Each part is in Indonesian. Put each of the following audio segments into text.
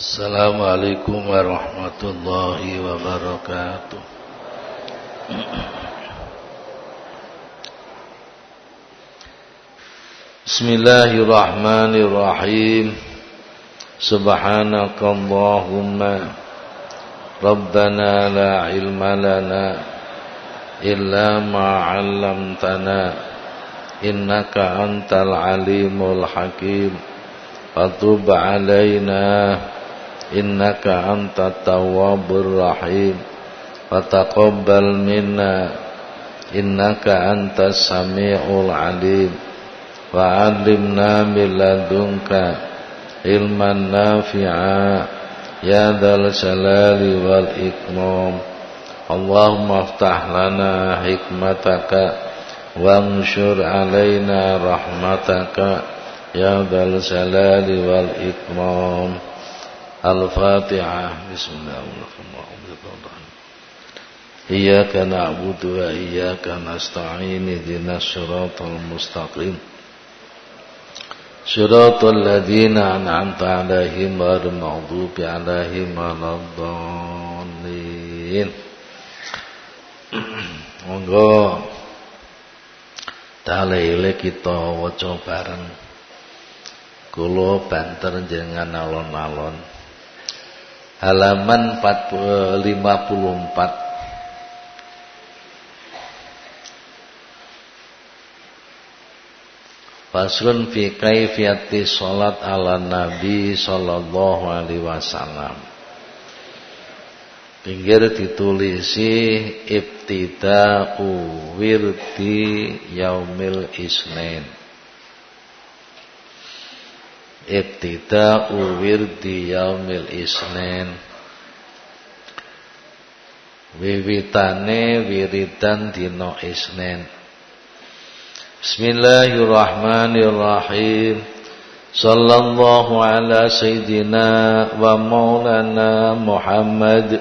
السلام عليكم ورحمة الله وبركاته بسم الله الرحمن الرحيم سبحانك اللهم ربنا لا علم لنا إلا ما علمتنا إنك أنت العليم الحكيم فتب علينا innaka antat tawwabur rahim. Fataqabbal minna. Innaka antas samiul alim. Wa 'allimna min ladunka ilman nafi'a. Ya dzal jalali wal ikram Allahumma aftah lana hikmataka. Wanshur alaina rahmataka. Ya dzal jalali wal ikram Al-Fatihah Bismillahirrahmanirrahim. Iyyaka na'budu wa iyyaka nasta'in ihdinas siratal mustaqim. Siratal ladzina an'amta 'alaihim ghairil maghdubi 'alaihim waladdallin. Monggo. Dalile kita waca bareng. Kula banter jenengan alon-alon halaman 54 Faslun fi kaifiyati salat ala Nabi sallallahu alaihi wasallam. Pinggir ditulisi ibtida'u wirdi yaumil isnin ibtida'u wirdi yaumil isnin. Wiwitane wiridan dina isnin. Bismillahirrahmanirrahim. Sallallahu ala sayyidina wa maulana Muhammad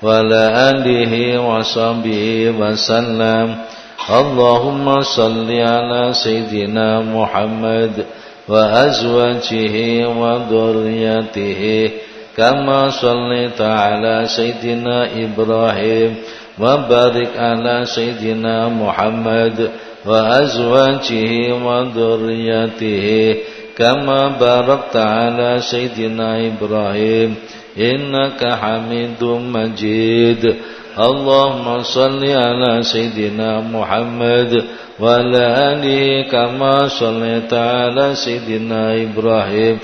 wa ala alihi wa sahbihi wa sallam. Allahumma salli ala sayyidina Muhammad وأزواجه وذريته كما صليت على سيدنا إبراهيم وبارك على سيدنا محمد وأزواجه وذريته كما باركت على سيدنا إبراهيم إنك حميد مجيد اللهم صل على سيدنا محمد وعلى آله كما صليت على سيدنا إبراهيم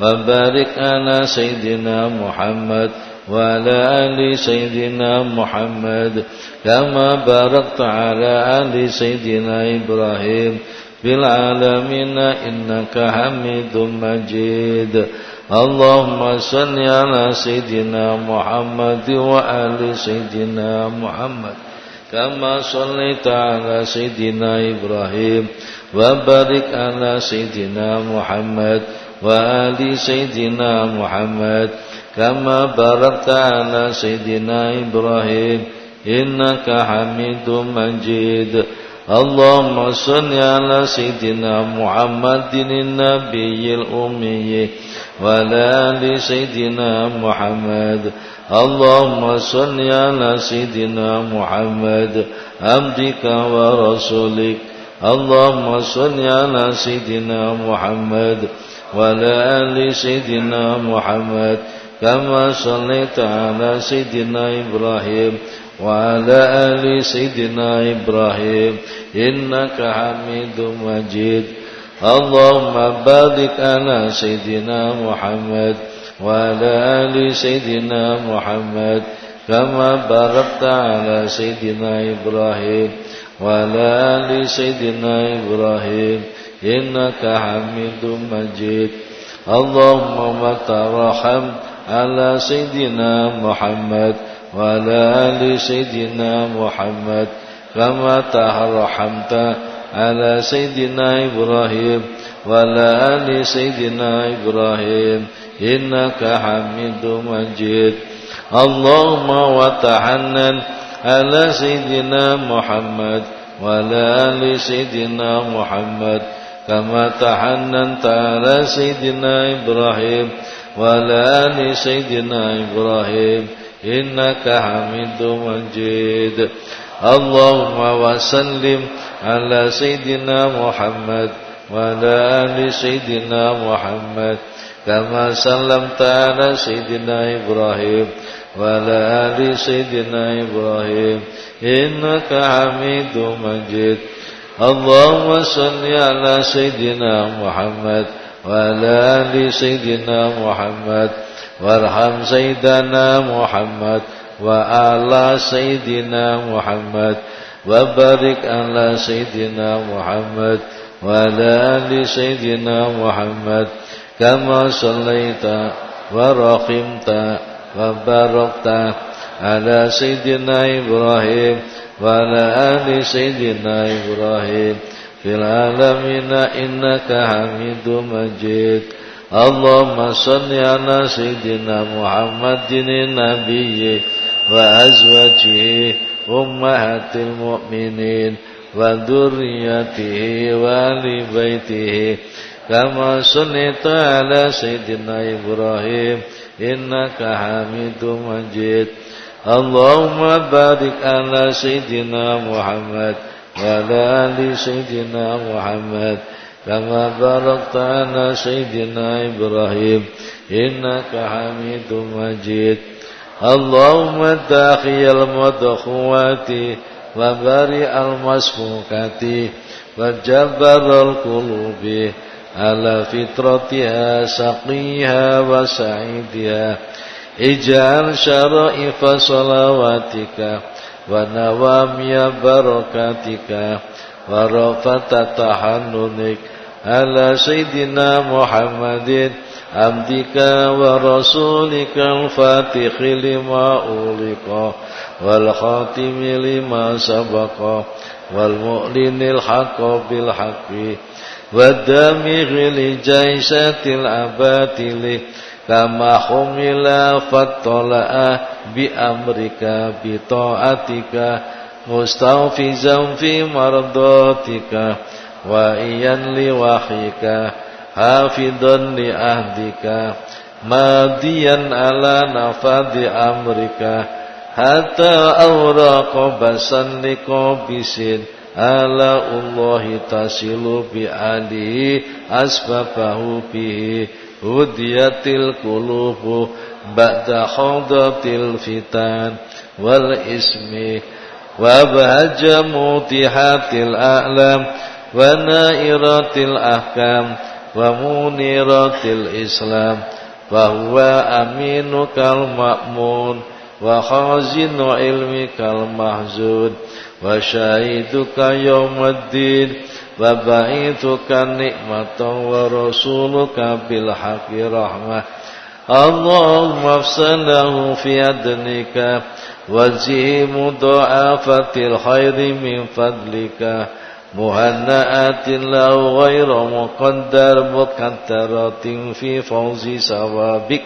وبارك على سيدنا محمد وعلى آل سيدنا محمد كما باركت على آل سيدنا إبراهيم في العالمين إنك حميد مجيد. اللهم صل على سيدنا محمد وآل سيدنا محمد كما صليت على سيدنا إبراهيم وبارك على سيدنا محمد وآل سيدنا محمد كما باركت على سيدنا إبراهيم إنك حميد مجيد اللهم صل على سيدنا محمد النبي الأمي وعلى آل سيدنا محمد. اللهم صل على سيدنا محمد عبدك ورسولك. اللهم صل على سيدنا محمد وعلى آل سيدنا محمد كما صليت على سيدنا إبراهيم وعلى آل سيدنا إبراهيم إنك حميد مجيد. اللهم بارك على سيدنا محمد وعلى آل سيدنا محمد كما باركت على سيدنا إبراهيم وعلى آل سيدنا إبراهيم إنك حميد مجيد. اللهم ترحم على سيدنا محمد وعلى آل سيدنا محمد كما ترحمت على سيدنا إبراهيم وعلى آل سيدنا إبراهيم إنك حميد مجيد. اللهم وتحنن على سيدنا محمد وعلى آل سيدنا محمد كما تحننت على سيدنا إبراهيم وعلى آل سيدنا إبراهيم إنك حميد مجيد. اللهم وسلم على سيدنا محمد وعلى آل سيدنا محمد. كما سلمت على سيدنا إبراهيم وعلى آل سيدنا إبراهيم. إنك حميد مجيد. اللهم صل على سيدنا محمد وعلى آل سيدنا محمد. وارحم سيدنا محمد وعلى سيدنا محمد وبارك على سيدنا محمد وعلى آل سيدنا محمد كما صليت ورحمت وباركت على سيدنا إبراهيم وعلى آل سيدنا إبراهيم في العالمين إنك حميد مجيد اللهم صل على سيدنا محمد النبي وأزواجه أمهات المؤمنين وذريته وآل بيته كما صليت على سيدنا إبراهيم إنك حميد مجيد اللهم بارك على سيدنا محمد وعلى آل سيدنا محمد كما باركت على سيدنا إبراهيم إنك حميد مجيد اللهم داخي المدخوات وبارئ المسفوكات وجبر القلوب على فطرتها سقيها وسعيدها اجعل شرائف صلواتك ونوامي بركاتك ورفة تحننك على سيدنا محمد عبدك ورسولك الفاتح لما أغلق والخاتم لما سبق والمؤلن الحق بالحق والدامغ لجيشة الأباتل كما حمل فاطلع بأمرك بطاعتك مستوفزا في مرضاتك وإيا لوحيك حافظا لأهدك ماديا على نفاذ أمرك حتى أوراق بسنك بسن ala Allah tasilu bi alihi asbabahu bihi hudiyatil qulubu ba'da khawdatil fitan wal ismi wa bahaja mutihatil a'lam wa nairatil ahkam wa muniratil islam wa huwa aminu kal ma'mun wa khazinu ilmi kal mahzun وشاهدك يوم الدين وبعيثك نعمة ورسولك بالحق رحمة اللهم افسله في أدنك وزه مضاعفة الخير من فضلك. مهنئات له غير مقدر مكترة في فوز ثوابك.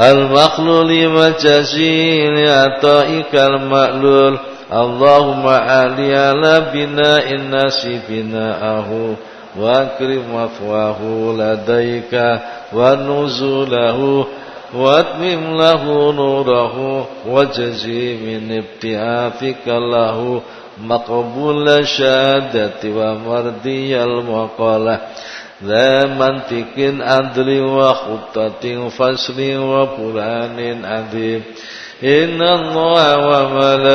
المخلول مجازي لعطائك المألول. اللهم علي على بناء الناس بناءه. واكرم مثواه لديك ونزوله واتمم له نوره وجزي من ابتعافك له مقبول الشهادة ومردي المقالة ذا منطق عدل وخطة فصل وقرآن عظيم. إن الله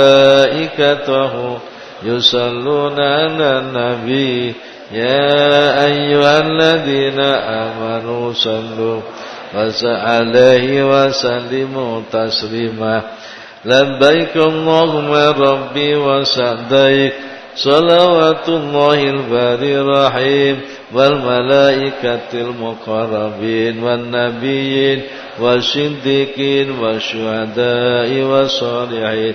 وملائكته يصلون على النبي يا أيها الذين آمنوا صلوا عليه وسلموا تسليما. لبيك اللهم ربي وسعديك. صلوات الله الباري الرحيم والملائكة المقربين والنبيين والصديقين والشهداء والصالحين.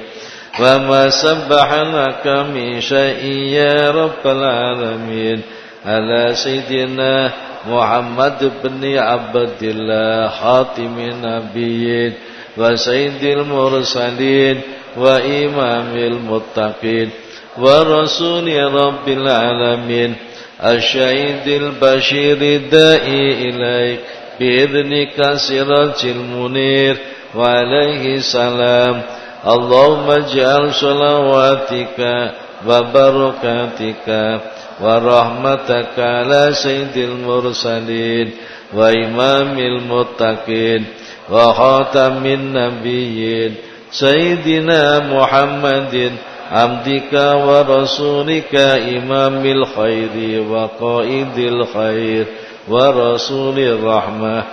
وما سبح لك من شيء يا رب العالمين على سيدنا محمد بن عبد الله خاتم النبيين وسيد المرسلين وإمام المتقين ورسول رب العالمين الشهيد البشير الدائي إليك بإذنك سراج المنير وعليه السلام اللهم اجعل صلواتك وبركاتك ورحمتك على سيد المرسلين وإمام المتقين وخاتم النبيين سيدنا محمد عبدك ورسولك إمام الخير وقائد الخير ورسول الرحمة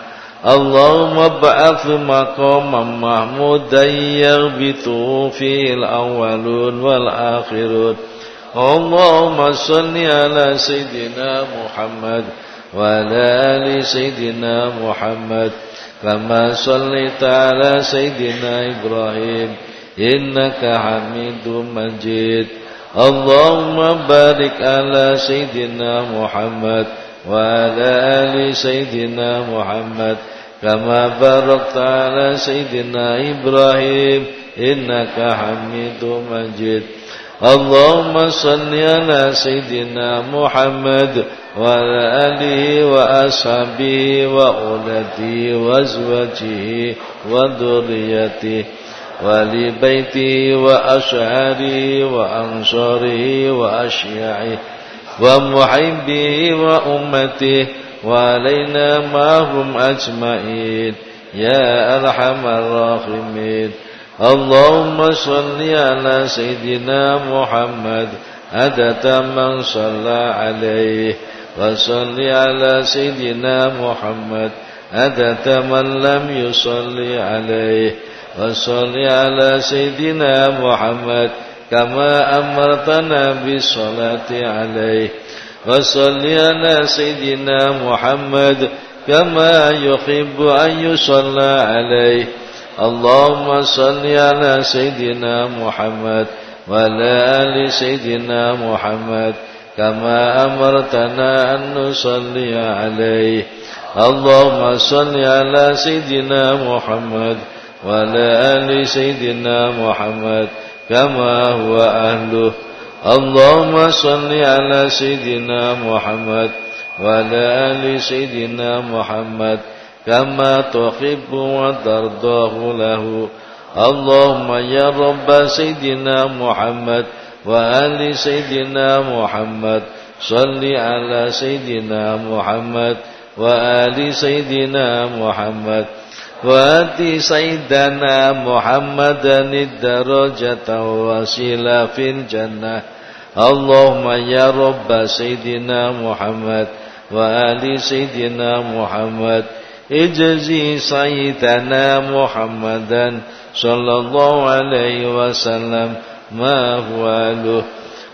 اللهم ابعث مقاما محمودا يغبطه فيه الأولون والآخرون. اللهم صل على سيدنا محمد وعلى آل سيدنا محمد. كما صليت على سيدنا إبراهيم إنك حميد مجيد. اللهم بارك على سيدنا محمد وعلى آل سيدنا محمد كما باركت على سيدنا إبراهيم إنك حميد مجيد. اللهم صل على سيدنا محمد وعلى آله وأصحابه وأولده وأزواجه وذريته ولبيته وأشعاره وأنصاره وأشياعه ومحبه وأمته وعلينا معهم أجمعين. يا أرحم الراحمين. اللهم صل على سيدنا محمد عدد من صلى عليه. وصل على سيدنا محمد عدد من لم يصلي عليه. وصل على سيدنا محمد كما أمرتنا بالصلاة عليه. وصل على سيدنا محمد كما يحب أن يصلى عليه. اللهم صل على سيدنا محمد وعلى آل سيدنا محمد كما أمرتنا أن نصلي عليه. اللهم صل على سيدنا محمد وعلى آل سيدنا محمد كما هو أهله. اللهم صل على سيدنا محمد وعلى آل سيدنا محمد كما تحب وترضاه له. اللهم يا رب سيدنا محمد وآل سيدنا محمد صل على سيدنا محمد وآل سيدنا محمد وآتي سيدنا محمدا الدرجة وسيلة في الجنة. اللهم يا رب سيدنا محمد وآل سيدنا محمد اجزي سيدنا محمدا صلى الله عليه وسلم ما هو له.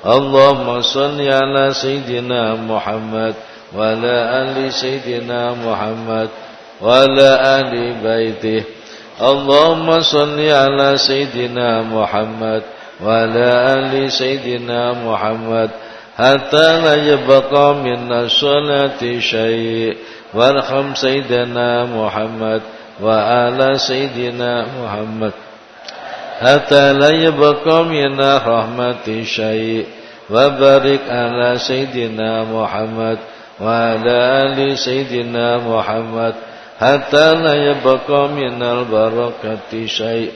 اللهم صل على سيدنا محمد وعلى آل سيدنا محمد وعلى آل بيته. اللهم صل على سيدنا محمد وعلى آل سيدنا محمد حتى لا يبقى من الصلاة شيء. وارحم سيدنا محمد وعلى سيدنا محمد حتى لا يبقى من رحمة شيء. وبارك على سيدنا محمد وعلى آل سيدنا محمد حتى لا يبقى من البركة شيء.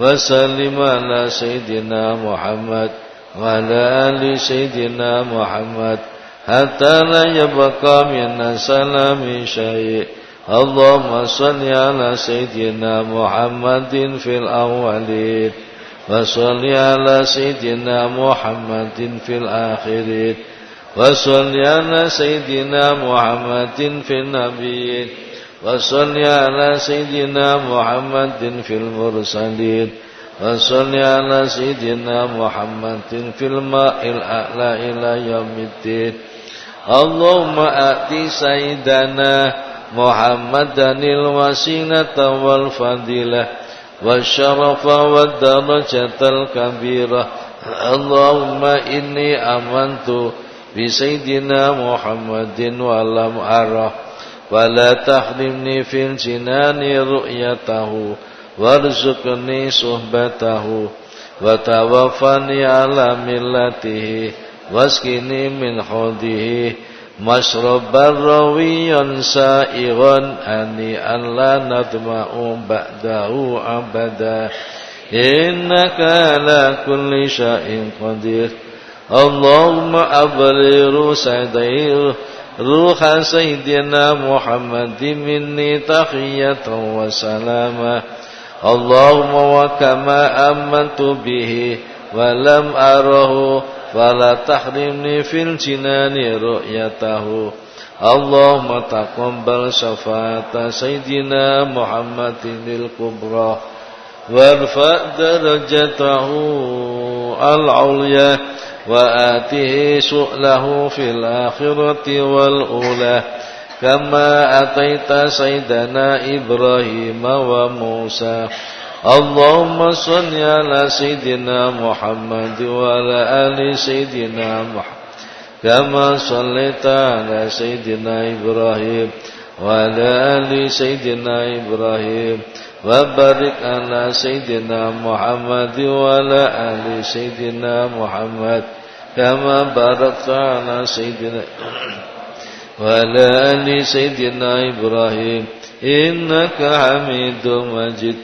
وسلم على سيدنا محمد وعلى آل سيدنا محمد حتى لا يبقى من السلام شيء. اللهم صل على سيدنا محمد في الأولين وصل على سيدنا محمد في الآخرين وصل على سيدنا محمد في النبيين. وصل على سيدنا محمد في المرسلين. وصل على سيدنا محمد في الماء الأعلى إلى يوم الدين. اللهم آتي سيدنا محمدا الوسيلة والفضيلة والشرف والدرجة الكبيرة. اللهم إني آمنت بسيدنا محمد ولم أره. ولا تحرمني في الجنان رؤيته وارزقني صحبته وتوفني على ملته واسقني من حوضه مشربا رويا سائغا أن لا نطمع بعده أبدا إنك على كل شيء قدير اللهم أبلغ سيدي روح سيدنا محمد مني تحية وسلاما اللهم وكما أمنت به ولم أره فلا تحرمني في الجنان رؤيته. اللهم تقبل شفاعة سيدنا محمد الكبرى وارفع درجته العليا. وآته سؤله في الآخرة والأولى. كما أتيت سيدنا إبراهيم وموسى؟ اللهم صل على سيدنا محمد وعلى آل سيدنا محمد كما صليت على سيدنا إبراهيم وعلى آل سيدنا إبراهيم. وبارك على سيدنا محمد وعلى آل سيدنا محمد كما باركت على سيدنا وعلى آل سيدنا إبراهيم إنك حميد مجيد.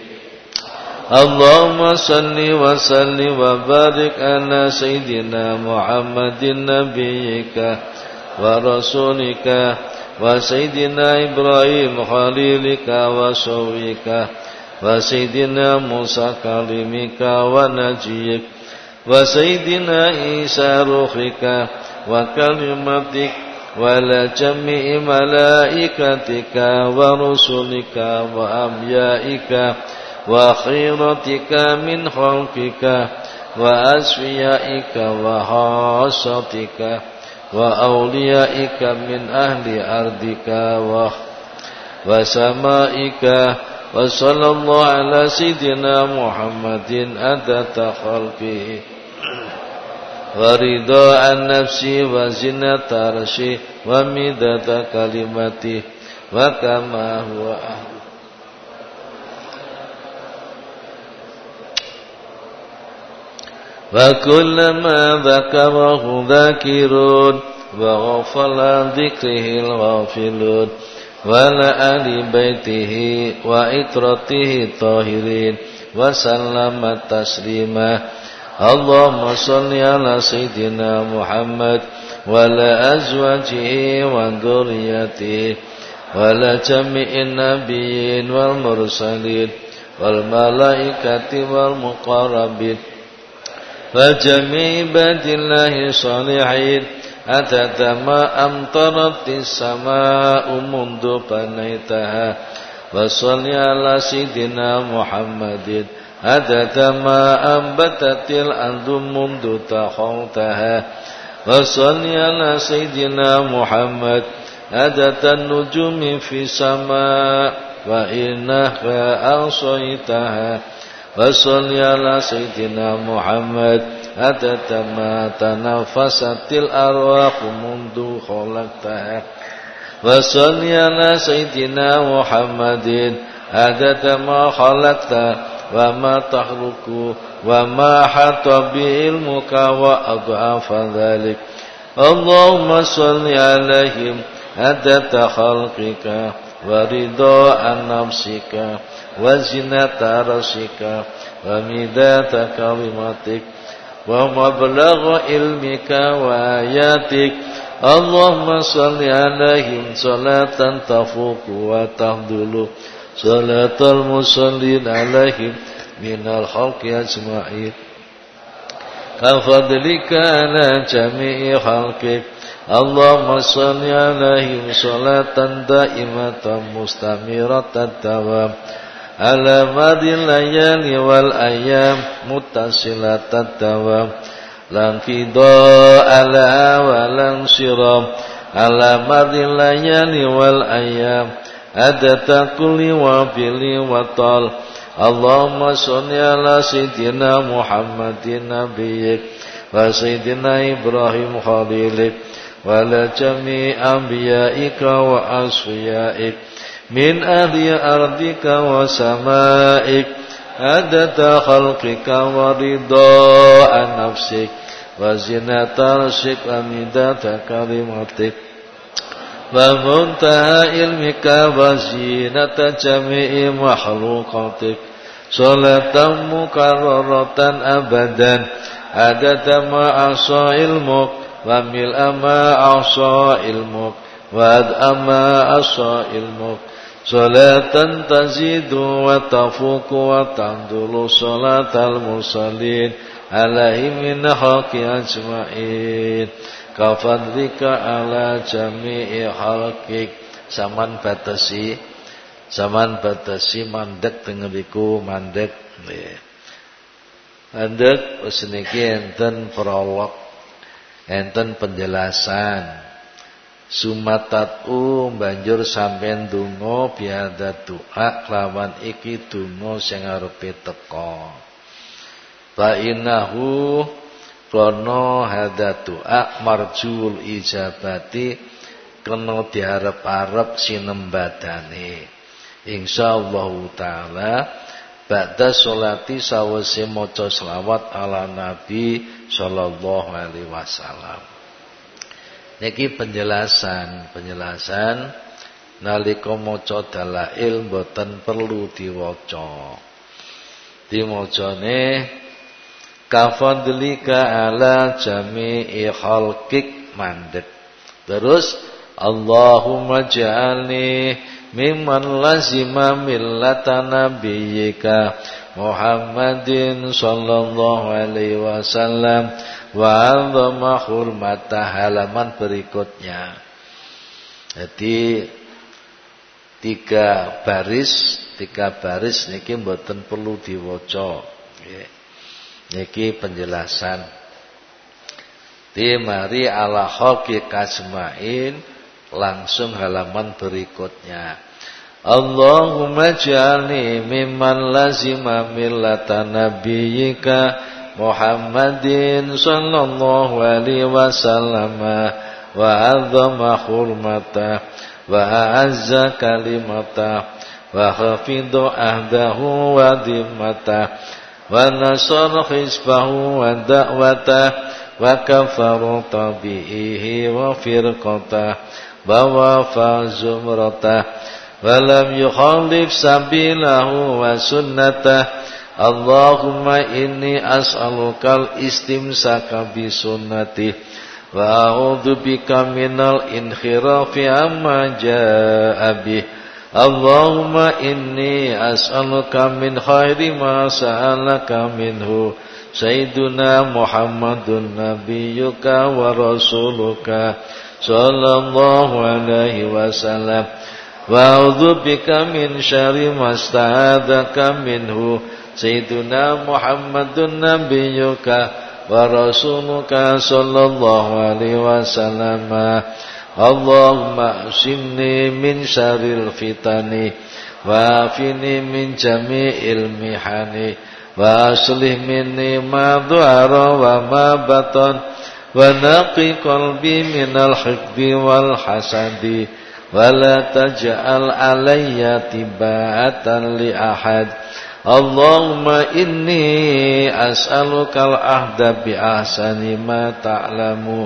اللهم صل وسلم وبارك على سيدنا محمد نبيك ورسولك وسيدنا إبراهيم خليلك وشويك وسيدنا موسى كلمك ونجيك. وسيدنا عيسى روحك وكلمتك ولا جميع ملائكتك ورسلك وأنبيائك وخيرتك من خلقك وأسفيائك وخاصتك وأوليائك من أهل أرضك وسمائك وصلى الله على سيدنا محمد أدت خلقه. ورضاء النفس وزنة عرشه ومدد كلمته وكما هو أهل. وكلما ذكره ذاكرون وغفل ذكره الغافلون. وعلى بيته وإطرته الطاهرين وسلم تسليما اللهم صل على سيدنا محمد وعلى أزواجه وذريته وعلى جميع النبيين والمرسلين والملائكة والمقربين وجميع عباد الله الصالحين أتت ما أمطرت السماء منذ بنيتها وصل على سيدنا محمد أتت ما أنبتت الأرض منذ تخوتها وصل على سيدنا محمد أتت النجوم في السماء وإنك أعصيتها وصل على سيدنا محمد أتت ما تنفست الأرواح منذ خلقتها وصل على سيدنا محمد أتت ما خلقت وما تخلق وما حط بعلمك وأضعف ذلك اللهم صل عليهم أدت خلقك ورضاء نفسك وزنة رشك ومداد كلماتك ومبلغ علمك وآياتك اللهم صل عليهم صلاة تفوق وتهدل صلاة المصلين عليهم من الخلق أجمعين كفضلك على جميع خلقك اللهم صل عليهم صلاة دائمة مستمرة الدوام على مد الليالي والأيام متصلة الدوام لا انقضاء لها ولا انصرام على مد الليالي والأيام عدد كل وافل وطال اللهم صل على سيدنا محمد نبيك وسيدنا إبراهيم خليلك وعلى جميع أنبيائك وأصفيائك من أهل أرضك وسمائك عدد خلقك ورضاء نفسك وزنة عرشك ومداد كلمتك ومنتهى علمك وزينة جميع مخلوقاتك. صلاة مكررة أبدا عدد ما أعصى علمك وملء ما أعصى علمك وأدأ ما أعصى علمك. Salatan tazidu wa tafuku wa tandulu salatal mursalin alaihi min haqi ajma'in. Kafadlika ala jami'i halkik saman batasi saman batasi mandek tengeriku mandek. Mandek seniki enten prolog enten penjelasan. Sumatatu banjur sampean donga biada doa kelawan iki donga sing arepe teka. Fa innahu Krono hadatu marjul ijabati kena diharap-harap sinembadane. Insyaallah taala ba'da sholati sawise maca selawat ala nabi sallallahu alaihi wasallam. Niki penjelasan, penjelasan. Nalika maca dalail mboten perlu diwaca. Dimocane kafadlika ala jami'i khalqik mandek. Terus Allahumma ja'alni mimman lazima millata nabiyyika Muhammadin sallallahu alaihi wasallam wa hurmata halaman berikutnya jadi tiga baris tiga baris niki mboten perlu diwaca Niki penjelasan. Timari ala hoki kasmain langsung halaman berikutnya. Allahumma ja'alni mimman lazima millata nabiyyika محمد صلى الله عليه وسلم وعظم حرمته وأعز كلمته وخفض أهده وذمته ونصر حزبه ودعوته وكفر طبيعه وفرقته ووافى زمرته ولم يخالف سبيله وسنته. Allahumma inni as'alukal istimsaka bi sunnatih wa a'udzu bika minal inhirafi amma jaa'a bih Allahumma inni as'aluka min khairi ma sa'alaka minhu. Sayyiduna Muhammadun nabiyyuka wa rasuluka sallallahu alaihi wasallam. Wa a'udzu bika min syarri ma minhu. Sayyiduna Muhammadun Nabiyyuka wa Rasuluka Sallallahu wasallam. Allahumma asimni min syaril fitani wa afini min jami'il mihani wa aslih minni ma dhu'ara wa ma batan wa naqi qalbi minal hikbi wal hasadi wa la taj'al alayya tiba'atan li ahad Allahumma inni as'alukal ahda bi ahsani ma ta'lamu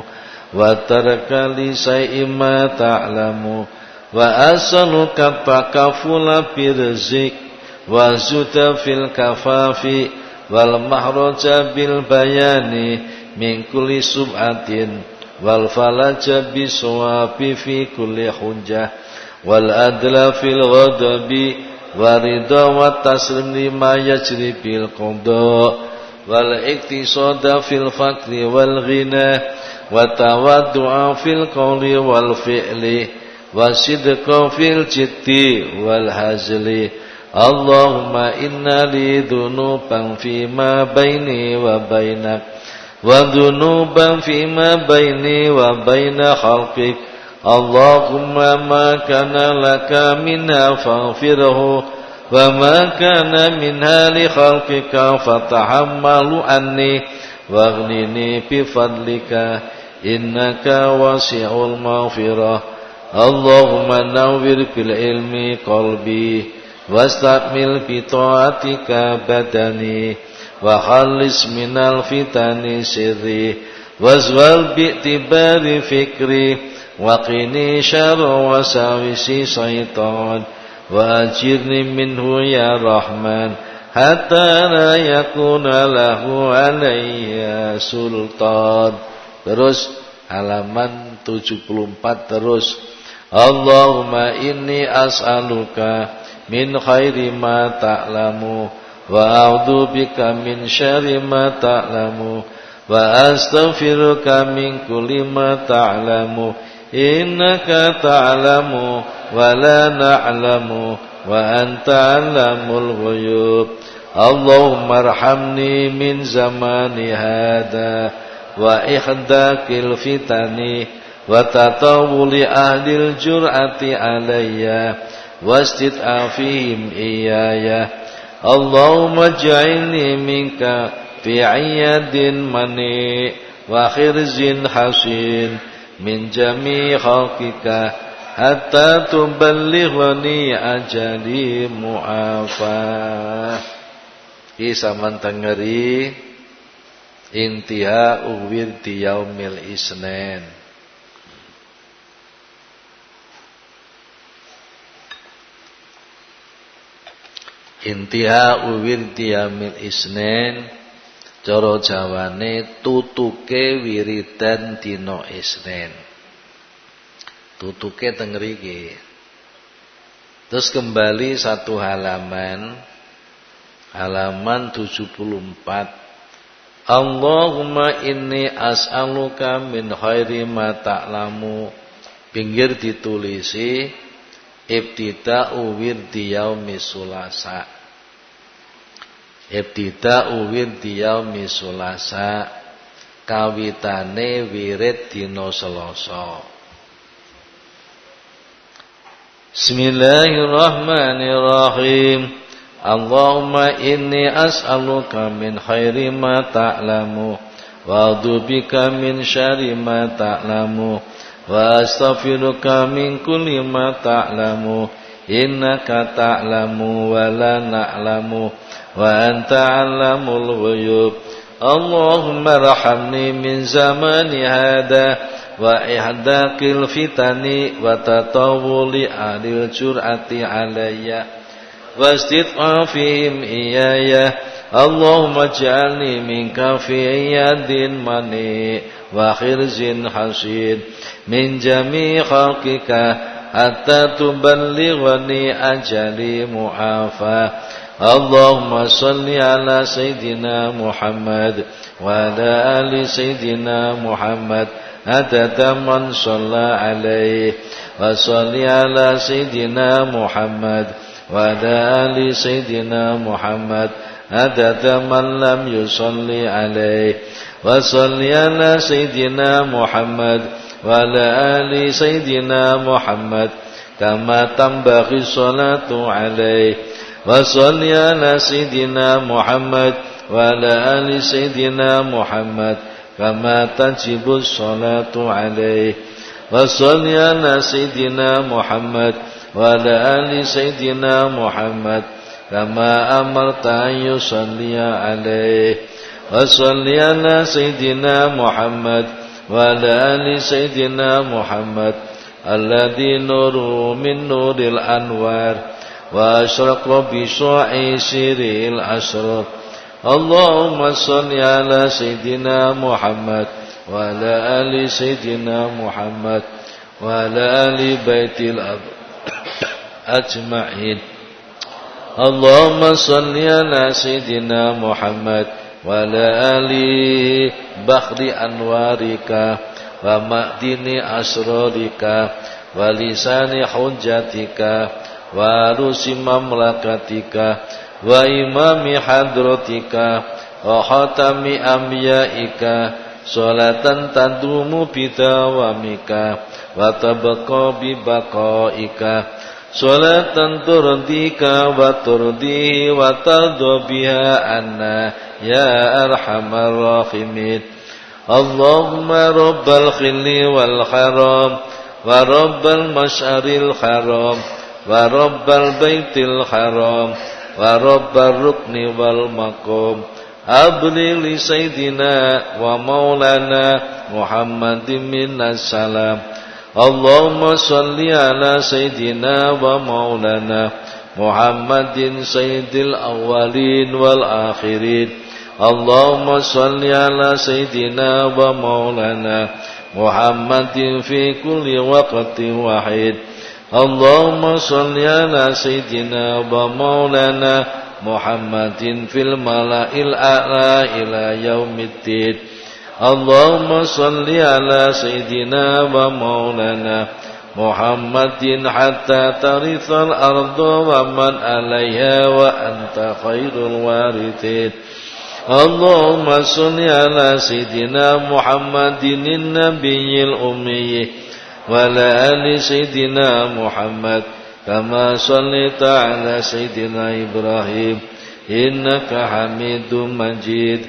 wa tarka li ma ta'lamu wa as'aluka takafula bi rizq wa zuta fil kafafi wal mahraja bil bayani min kulli sub'atin wal falaja bi sawabi fi kulli wal adla fil ghadabi waridha wa taslim lima yajri bil qada wal iktisada fil fakri wal ghina. Wa tawaddu'a fil qawli wal fi'li. Wa sidqa fil jitti wal hazli. Allahumma inna li dhunuban fima baini wa bainak wa dhunuban fima baini wa baina khalqik. اللهم ما كان لك منها فاغفره وما كان منها لخلقك فتحمل عني واغنني بفضلك إنك واسع المغفرة. اللهم نور بالعلم قلبي واستكمل بطاعتك بدني وخلص من الفتن سري وازول باعتبار فكري. وقني شر وساوس شيطان وأجرني منه يا رحمن حتى لا يكون له علي sultan terus halaman 74 terus Allahumma inni as'aluka min khairi ma ta'lamu wa a'udzu bika min syarri ma ta'lamu wa astaghfiruka min kulli ma ta'lamu innaka ta'lamu wa la na'lamu wa anta 'allamul ghuyub Allahumma arhamni min zamani hada wa ihdakil fitani wa tatawuli ahlil jur'ati alayya واستدعافهم إياي اللهم اجعلني منك في عياد مني وخرز حسين min jami khalqika hatta aja di mu'afa. Isa mantengeri intiha uwir yaumil isnen intiha uwir yaumil isnen Coro jawane tutuke wiridan dino isnen Tutuke tengeriki Terus kembali satu halaman halaman 74 Allahumma inni as'aluka min khairi ma ta'lamu. Pinggir ditulisi ibtida'u wirdi yaumi sulasa ibtida'u wirdi yaumi sulasa kawitane wirid dina selasa. Bismillahirrahmanirrahim. Allahumma inni as'aluka min khairi ma ta'lamu wa a'udzubika min syarri ma ta'lamu wa astaghfiruka min kulli ma ta'lamu innaka ta'lamu wa la na'lamu wa anta 'allamul ghuyub. Allahumma rahamni min zamani hada wa ihdaqil fitani wa tatawuli alil jur'ati alayya. Wa istidqafihim iyaya. Allahumma ja'alni min fi yadin mani wa khirzin hasid. Min jami' khalqika حتى تبلغني أجلي معافى اللهم صل على سيدنا محمد وعلى آل سيدنا محمد عدد من صلى عليه. وصل على سيدنا محمد وعلى آل سيدنا محمد عدد من لم يصلي عليه. وصل على سيدنا محمد وعلى آل سيدنا محمد كما تنبغي الصلاة عليه. وصل على سيدنا محمد وعلى آل سيدنا محمد كما تجب الصلاة عليه. وصل على سيدنا محمد وعلى آل سيدنا محمد كما أمرت أن يصلي عليه. وصل على سيدنا محمد وعلى آل سيدنا محمد الذي نور من نور الأنوار وأشرق بشعاع سر الأشرق اللهم صل على سيدنا محمد وعلى آل سيدنا محمد وعلى آل بيت الأب أجمعين. اللهم صل على سيدنا محمد وعلى آل بخر أنوارك ومأدن أسرارك ولسان حجتك وعروس مملكتك وإمام حضرتك وخاتم أنبيائك صلاة تدوم بدوامك وتبقى ببقائك Salatan turdika wa turdihi wa tardu biha anna ya arhamar rahimin Allahumma rabbal khilli wal haram wa rabbal mas'aril haram wa rabbal baitil haram wa rabbal rukni wal maqam abli li sayyidina wa maulana Muhammadin minas salam اللهم صل على سيدنا ومولانا محمد سيد الأولين والآخرين اللهم صل على سيدنا ومولانا محمد في كل وقت وحيد اللهم صل على سيدنا ومولانا محمد في الملأ الأعلى إلى يوم الدين اللهم صل على سيدنا ومولانا محمد حتى ترث الأرض ومن عليها وأنت خير الوارثين اللهم صل على سيدنا محمد النبي الأمي وعلى آل سيدنا محمد كما صليت على سيدنا إبراهيم إنك حميد مجيد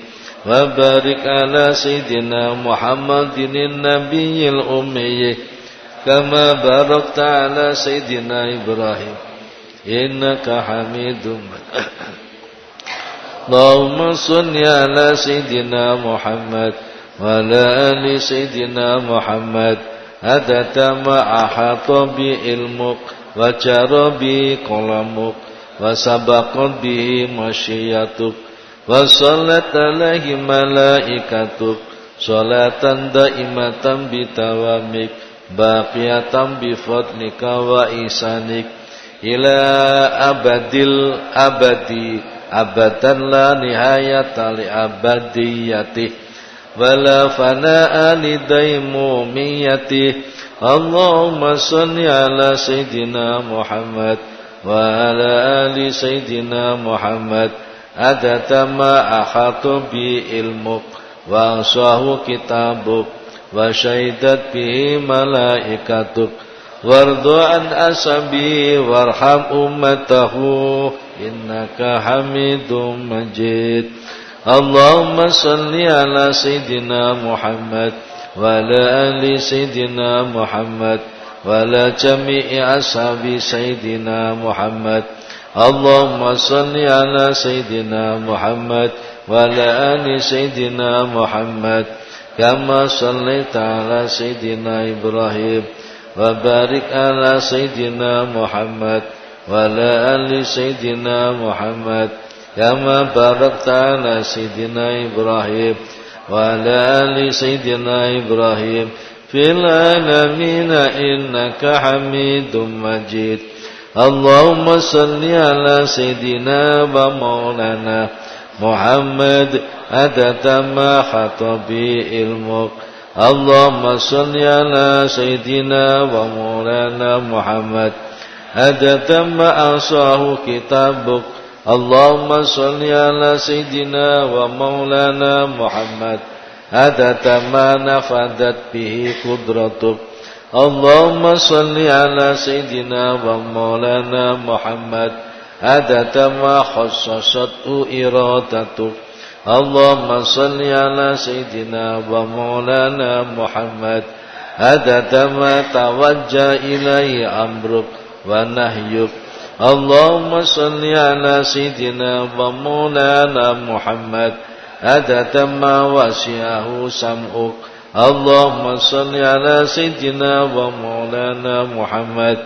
وبارك على سيدنا محمد النبي الأمي كما باركت على سيدنا إبراهيم إنك حميد مجيد اللهم صل على سيدنا محمد وعلى آل سيدنا محمد عدد ما أحاط بعلمك وجرى به قلمك وسبقت به مشيتك وصلت عليه ملائكتك صلاة دائمة بتوامك باقية بفضلك وإحسانك إلى أبد الأبد abadan la nihayata li abadiyatih wala fana'a li daimumiyatih Allahumma salli ala Muhammad wa ala ali Sayyidina Muhammad. Adata ma ahatu bi ilmuk. Wa sahu kitabuk. Wa syaidat bi malaikatuk. وارض عن أسبي وارحم أمته إنك حميد مجيد. اللهم صل على سيدنا محمد وعلى آل سيدنا محمد وعلى جميع أصحاب سيدنا محمد. اللهم صل على سيدنا محمد وعلى آل سيدنا محمد كما صليت على سيدنا إبراهيم. وبارك على سيدنا محمد وعلى آل سيدنا محمد كما باركت على سيدنا إبراهيم وعلى آل سيدنا إبراهيم في العالمين إنك حميد مجيد. اللهم صل على سيدنا ومولانا محمد عدد ما خطب علمك اللهم صل على سيدنا ومولانا محمد. عدد ما أعصاه كتابك. اللهم صل على سيدنا ومولانا محمد. عدد ما نفدت به قدرتك. اللهم صل على سيدنا ومولانا محمد. عدد ما خصصته إرادتك. اللهم صل على سيدنا ومولانا محمد. عدد ما توجه إليه أمرك ونهيك. اللهم صل على سيدنا ومولانا محمد. عدد ما وسعه سمعك. اللهم صل على سيدنا ومولانا محمد.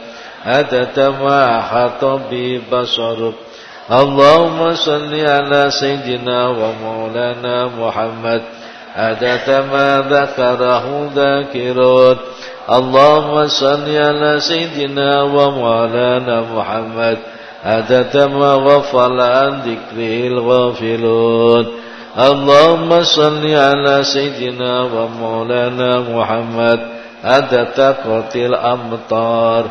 عدد ما أحاط به بصرك. اللهم صل على سيدنا ومولانا محمد. عدد ما ذكره ذاكرون. اللهم صل على سيدنا ومولانا محمد. عدد ما غفل عن ذكره الغافلون. اللهم صل على سيدنا ومولانا محمد. عدد قتل الأمطار.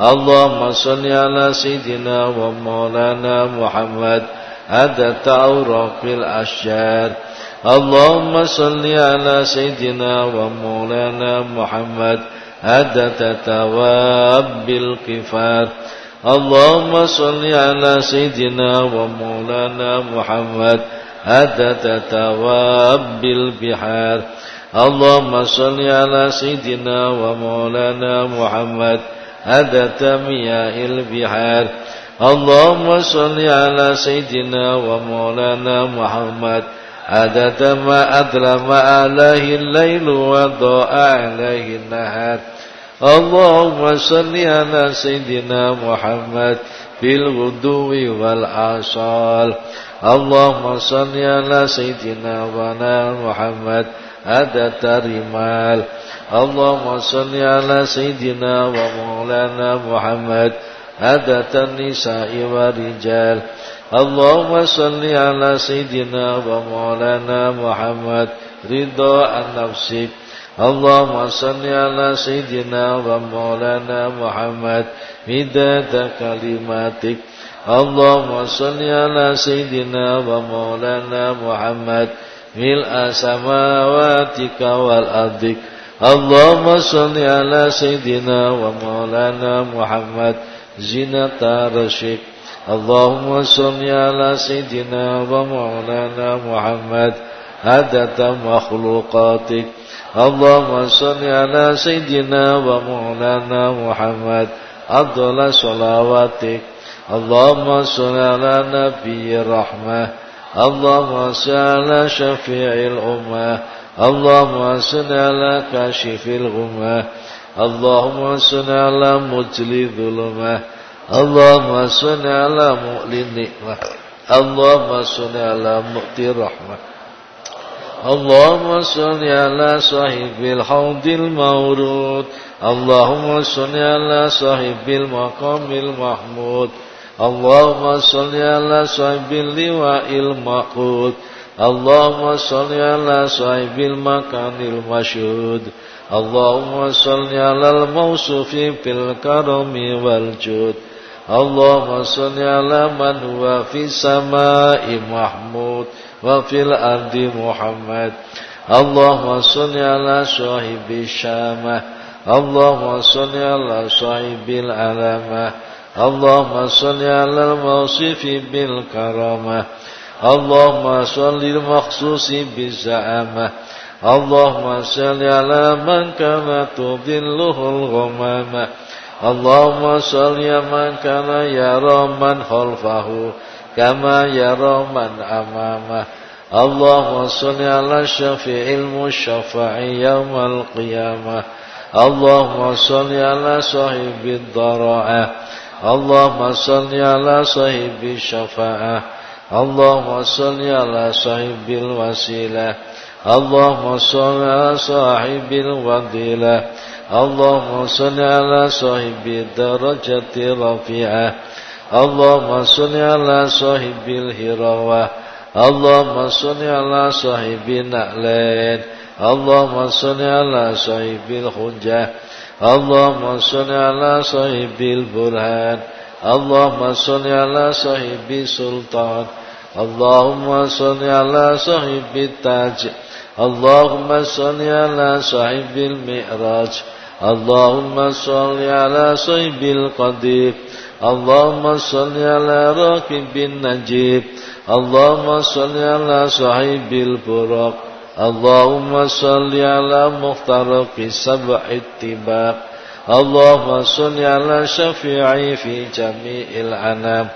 اللهم صل على سيدنا ومولانا محمد عدد أوراق الأشجار اللهم صل على سيدنا ومولانا محمد عدد تواب الكفار اللهم صل على سيدنا ومولانا محمد عدد تواب البحار اللهم صل على سيدنا ومولانا محمد عدد مياه البحار. اللهم صل على سيدنا ومولانا محمد. عدد ما أظلم عليه الليل وضاء عليه النهار. اللهم صل على سيدنا محمد بالغدو والعصال اللهم صل على سيدنا ونا محمد عدد الرمال. اللهم صل على سيدنا ومولانا محمد عدد النساء والرجال. اللهم صل على سيدنا ومولانا محمد رضا عن نفسك. اللهم صل على سيدنا ومولانا محمد مداد كلماتك. اللهم صل على سيدنا ومولانا محمد ملء سماواتك والأرض اللهم صل على سيدنا ومولانا محمد زينة رشك اللهم صل على سيدنا ومولانا محمد عدد مخلوقاتك. اللهم صل على سيدنا ومولانا محمد أفضل صلواتك. اللهم صل على نبي الرحمة اللهم صل على شفيع الأمة. اللهم صل على كاشف الغمة. اللهم صل على مجلي الظلمة. اللهم صل على مؤلي النعمة. اللهم صل على مؤتي الرحمة. اللهم صل على صاحب الحوض المورود. اللهم صل على صاحب المقام المحمود. اللهم صل على صاحب اللواء المعقود اللهم صل على صاحب المكان المشهود اللهم صل على الموصوف بالكرم والجود اللهم صل على من هو في السماء محمود وفي الأرض محمد اللهم صل على صاحب الشامة اللهم صل على صاحب العلامة اللهم صل على الموصف بالكرامة. اللهم صل المخصوص بالزعامة. اللهم صل على من كان تضله الغمامة. اللهم صل على من كان يرى من خلفه كما يرى من أمامه. اللهم صل على الشفيع المشفع يوم القيامة. اللهم صل على صاحب الضراعة. اللهم صل على صاحب الشفاعة اللهم صل على صاحب الوسيلة اللهم صل على صاحب الوضيلة اللهم صل على صاحب الدرجة الرفيعة اللهم صل على صاحب الهروة اللهم صل على صاحب النعلين اللهم صل على صاحب الحجة اللهم صل على صاحب البرهان اللهم صل على صاحب السلطان اللهم صل على صاحب التاج اللهم صل على صاحب المعراج اللهم صل على صاحب القدير اللهم صل على راكب النجيب اللهم صل على صاحب البراق اللهم صل على مخترق سبع الطباق اللهم صل على شفيعي في جميع الأنام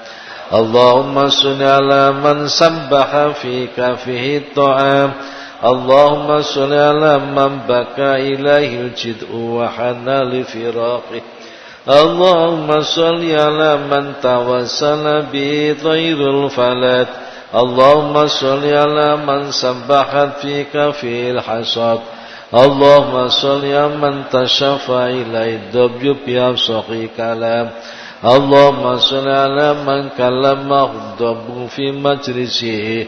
اللهم صل على من سبح في كفه الطعام اللهم صل على من بكى إليه الجدء وحنى لفراقه اللهم صل على من توسل به طير الفلات اللهم صل على من سبحت فيك في الحصاد اللهم صل على من تشفى إليه الدبي بأبصق كلام اللهم صل على من كلمه الدب في مجلسه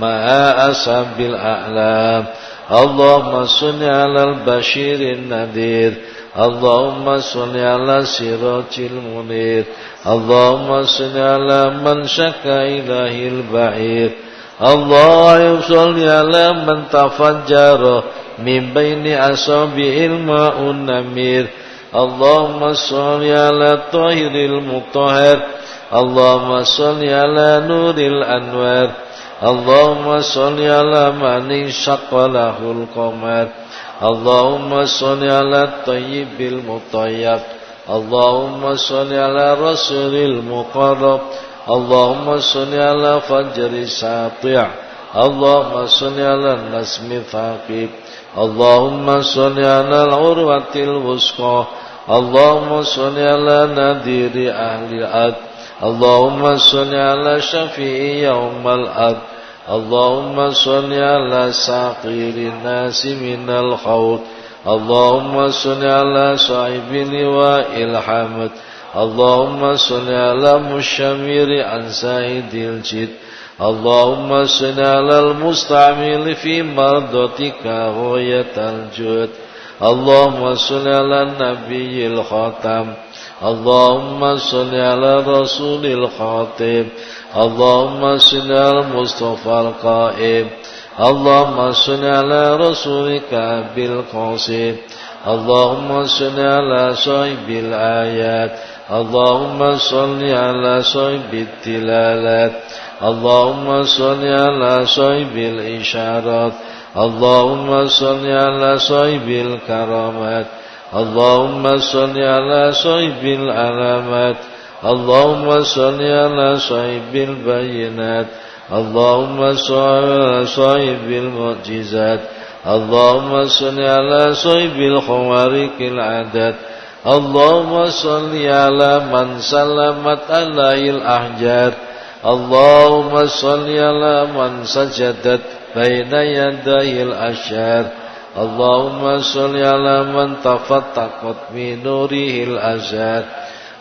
مع أصحاب الأعلام اللهم صل على البشير النذير اللهم صل على سراج المنير اللهم صل على من شك إله البعير اللهم صل على من تفجر من بين أصابع الماء النمير اللهم صل على الطاهر المطهر اللهم صل على نور الأنوار اللهم صل على من انشق له القمر اللهم صل على الطيب المطيب. اللهم صل على رسول المقرب. اللهم صل على فجر ساطع. اللهم صل على النسم ثاقب. اللهم صل على العروة الوسقى اللهم صل على نذير أهل الأرض. اللهم صل على شفيع يوم الأرض. اللهم صل على ساقير الناس من الخوض اللهم صل على صاحب لواء الحمد اللهم صل على مشمر عن سيد الجد اللهم صل على المستعمل في مرضتك غاية الجود اللهم صل على النبي الخاتم. اللهم صل على رسول الخاتم. اللهم صل على المصطفى القائم. اللهم صل على رسولك بالقاسم اللهم صل على صاحب الآيات. اللهم صل على صاحب التلالات اللهم صل على صاحب الإشارات. اللهم صل على صاحب الكرامات اللهم صل على صاحب العلامات اللهم صل على صاحب البينات اللهم صل على صاحب المعجزات اللهم صل على صاحب الخوارق العادات اللهم صل على من سلمت عليه الأحجار اللهم صل على من سجدت بين يدي الأشهار اللهم صل على من تفتقت من نوره الأزهار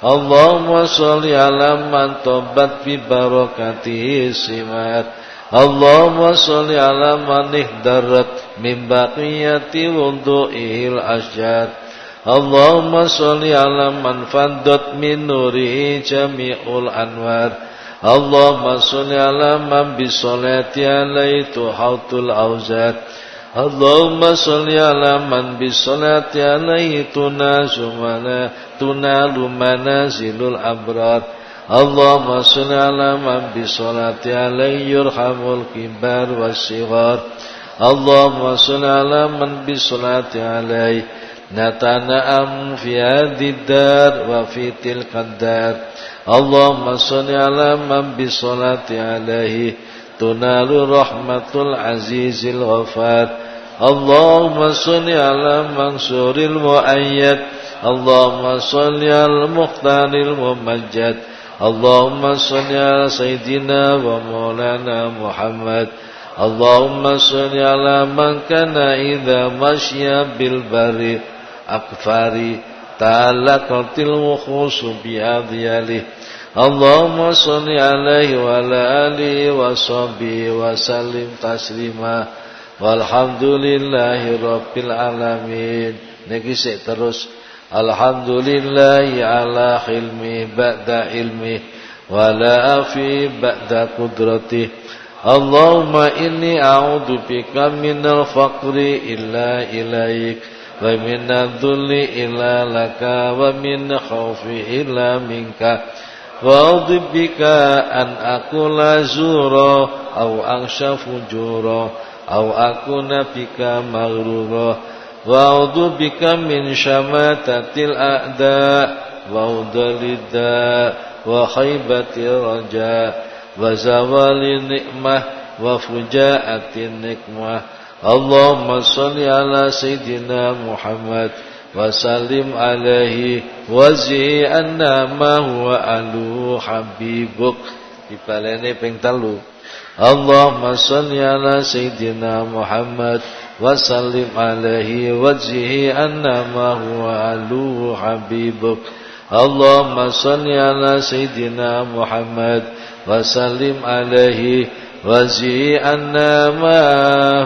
اللهم صل على من طبت ببركته السمات اللهم صل على من اهدرت من بقية وضوئه الأشجار اللهم صل على من فندت من نوره جميع الأنوار اللهم صل على من بالصلاة عليه تحوط الأوزار اللهم صل على من بالصلاة عليه تنال منازل الأبرار اللهم صل على من بالصلاة عليه يرحم الكبار والصغار اللهم صل على من بالصلاة عليه نتنعم في هذه الدار وفي تلك الدار اللهم صل على من بالصلاة عليه تنال رحمة العزيز الغفار اللهم صل على منصور المؤيد اللهم صل على المختار الممجد اللهم صل على سيدنا ومولانا محمد اللهم صل على من كان إذا مشي بالبر أكفار تعلقت الوخوص بأذياله اللهم صل عليه وعلى آله وصحبه وسلم تسليما Walhamdulillahi Rabbil Alamin Niki sik terus Alhamdulillahi ala hilmi ba'da ilmi Wala afi ba'da kudrati Allahumma inni a'udhu bika minal faqri illa ilaik Wa minal dhulli illa laka Wa min khawfi illa minka Wa bika an akula zura Au angshafu jura أو أكون بك مغرورا وأعوذ بك من شماتة الأعداء وأوضل الداء وخيبة الرجاء وزوال النعمة وفجاءة النقمة اللهم صل على سيدنا محمد وسلم عليه وزي أن ما هو ألو حبيبك Dipalene ping telu اللهم صل على سيدنا محمد وسلم عليه وجهه أن ما هو علو حبيبك اللهم صل على سيدنا محمد وسلم عليه وجهه أن ما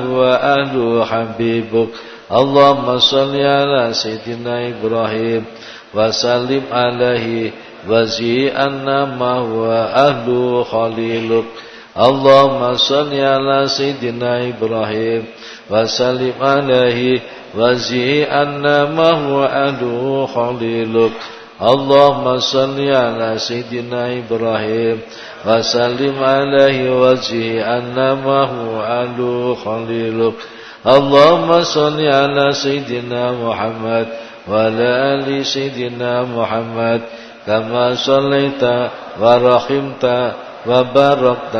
هو أهل حبيبك اللهم صل على سيدنا إبراهيم وسلم عليه وجهه أن ما هو أهل خليلك اللهم صل على سيدنا إبراهيم وسلم عليه وزي أن ما هو أهله خليلك اللهم صل على سيدنا إبراهيم وسلم عليه وزي أن ما هو أهله خليلك اللهم صل على سيدنا محمد وعلى آل سيدنا محمد كما صليت ورحمت وباركت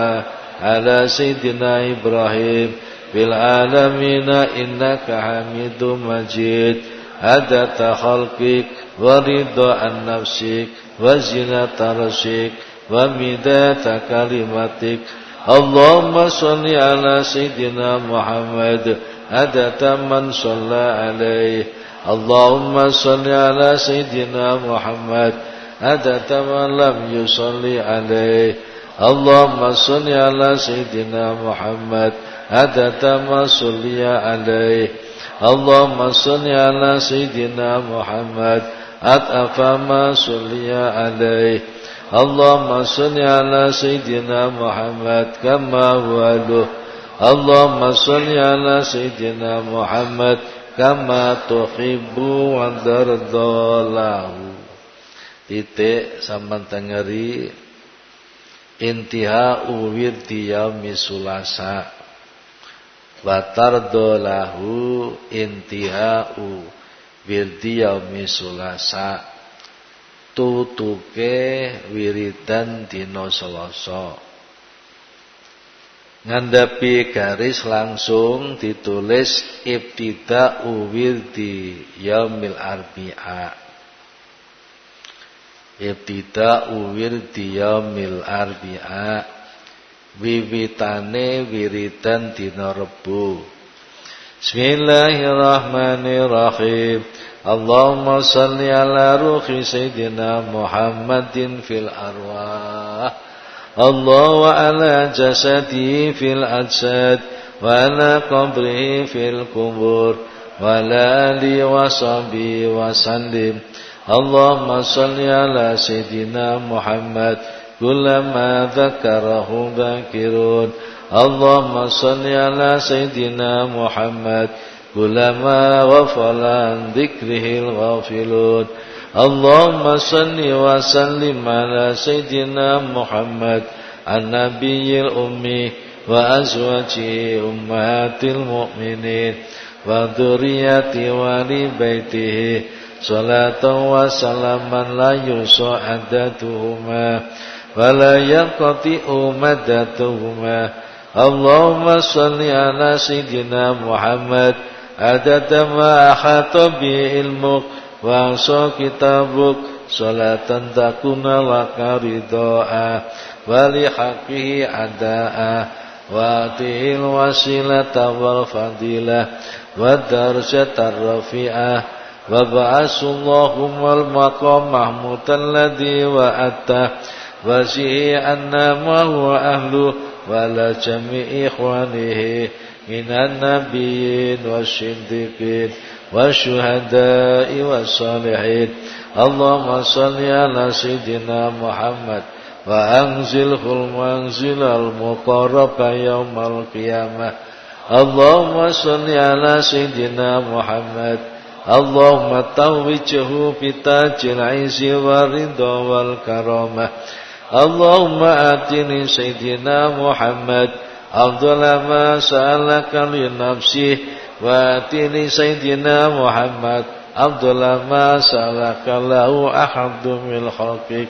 على سيدنا إبراهيم في العالمين إنك حميد مجيد. عدد خلقك ورضا نفسك وزنة رشك ومداد كلمتك. اللهم صل على سيدنا محمد عدد من صلى عليه اللهم صل على سيدنا محمد عدد من لم يصلي عليه اللهم صل على سيدنا محمد عدد ما صلي عليه اللهم صل على سيدنا محمد أتأف ما صلي عليه اللهم صل على سيدنا محمد كما هو له اللهم صل على سيدنا محمد كما تحب وترضى له titik sampan tengeri intiha uwirdi yaumi sulasa watardo lahu intihau wirdi yaumi sulasa tutuke wiridan dina selasa. Ngandapi garis langsung ditulis ibtida wirdi yaumil arbi'a. Ibtida wirdi yaumil arbi'a. Wiwitane wiridan dina Rebo. بسم الله الرحمن الرحيم اللهم صل على روح سيدنا محمد في الأرواح الله وعلى جسده في الأجساد وعلى قبره في القبور وعلى آله وصحبه وسلم اللهم صل على سيدنا محمد كلما ذكره ذاكرون اللهم صل على سيدنا محمد كلما غفل عن ذكره الغافلون اللهم صل وسلم على سيدنا محمد النبي الأمي وأزواجه أمهات المؤمنين وذرية والي بيته صلاة وسلاما لا يحصى عددهما ولا ينقطع مدتهما اللهم صل على سيدنا محمد عدد ما أحاط به علمك وأنصى كتابك صلاة تكون لك رضاء ولحقه أداء وأعطيه الوسيلة والفضيلة والدرجة الرفيعة وابعث اللهم المقام محمود الذي وأتى وسيء أن ما هو أهله ولا جميع إخوانه من النبيين والصديقين والشهداء والصالحين. اللهم صل على سيدنا محمد وأنزله المنزل المقرب يوم القيامة. اللهم صل على سيدنا محمد. اللهم توجه بتاج العز والرضا والكرامة. اللهم آتني سيدنا محمد أفضل ما سألك لنفسه وآتني سيدنا محمد أفضل ما سألك له أحد من خلقك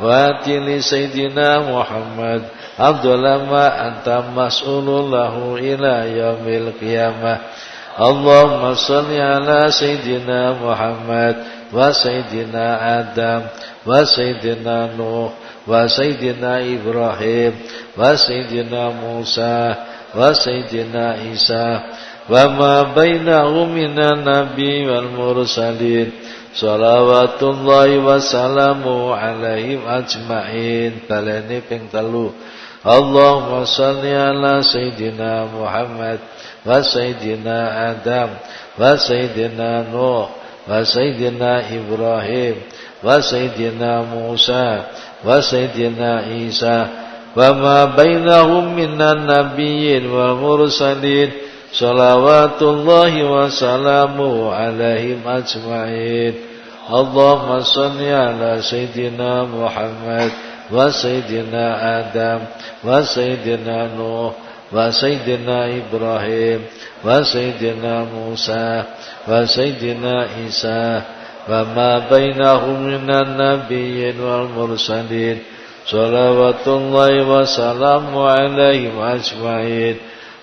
وآتني سيدنا محمد أفضل ما أنت مسؤول له إلى يوم القيامة اللهم صل على سيدنا محمد وسيدنا آدم وسيدنا نوح وسيدنا إبراهيم وسيدنا موسى وسيدنا عيسى وما بينهم من النبي والمرسلين صلوات الله وسلامه عليهم أجمعين تلني ping telu اللهم صل على سيدنا محمد وسيدنا آدم وسيدنا نوح وسيدنا إبراهيم وسيدنا موسى وسيدنا عيسى وما بينهم من النبيين والمرسلين صلوات الله وسلامه عليهم أجمعين. اللهم صل على سيدنا محمد وسيدنا آدم وسيدنا نوح وسيدنا إبراهيم وسيدنا موسى وسيدنا عيسى وما بينهم من النبيين والمرسلين صلوات الله وسلام عليهم أجمعين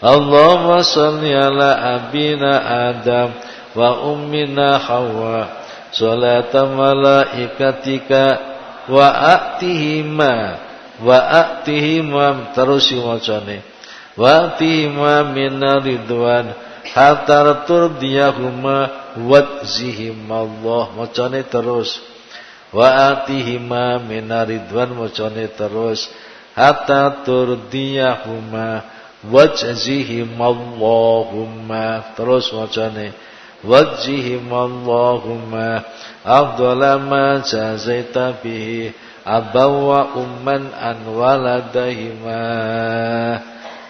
اللهم صل على أبينا آدم وأمنا حواء salata malaikatika wa atihima wa atihima terus wacane wa atihima min ridwan hatta turdiyahuma wajzihim Allah macane terus. Wa atihima min ridwan macane terus hatta turdiyahuma Allahumma terus macane wajzihim Allahumma afdala ma jazaita bihi abawa umman an waladahima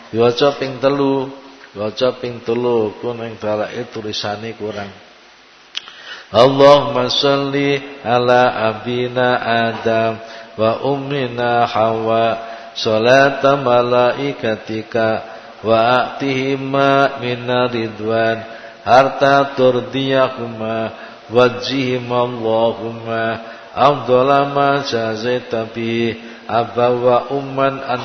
diwaca ping telu waca ping telu ku ning dalake tulisane kurang. Allahumma salli ala abina Adam wa ummina Hawa salata malaikatika wa atihima min ridwan harta turdiyahuma wajihim Allahumma afdala ma jazaita abawa umman an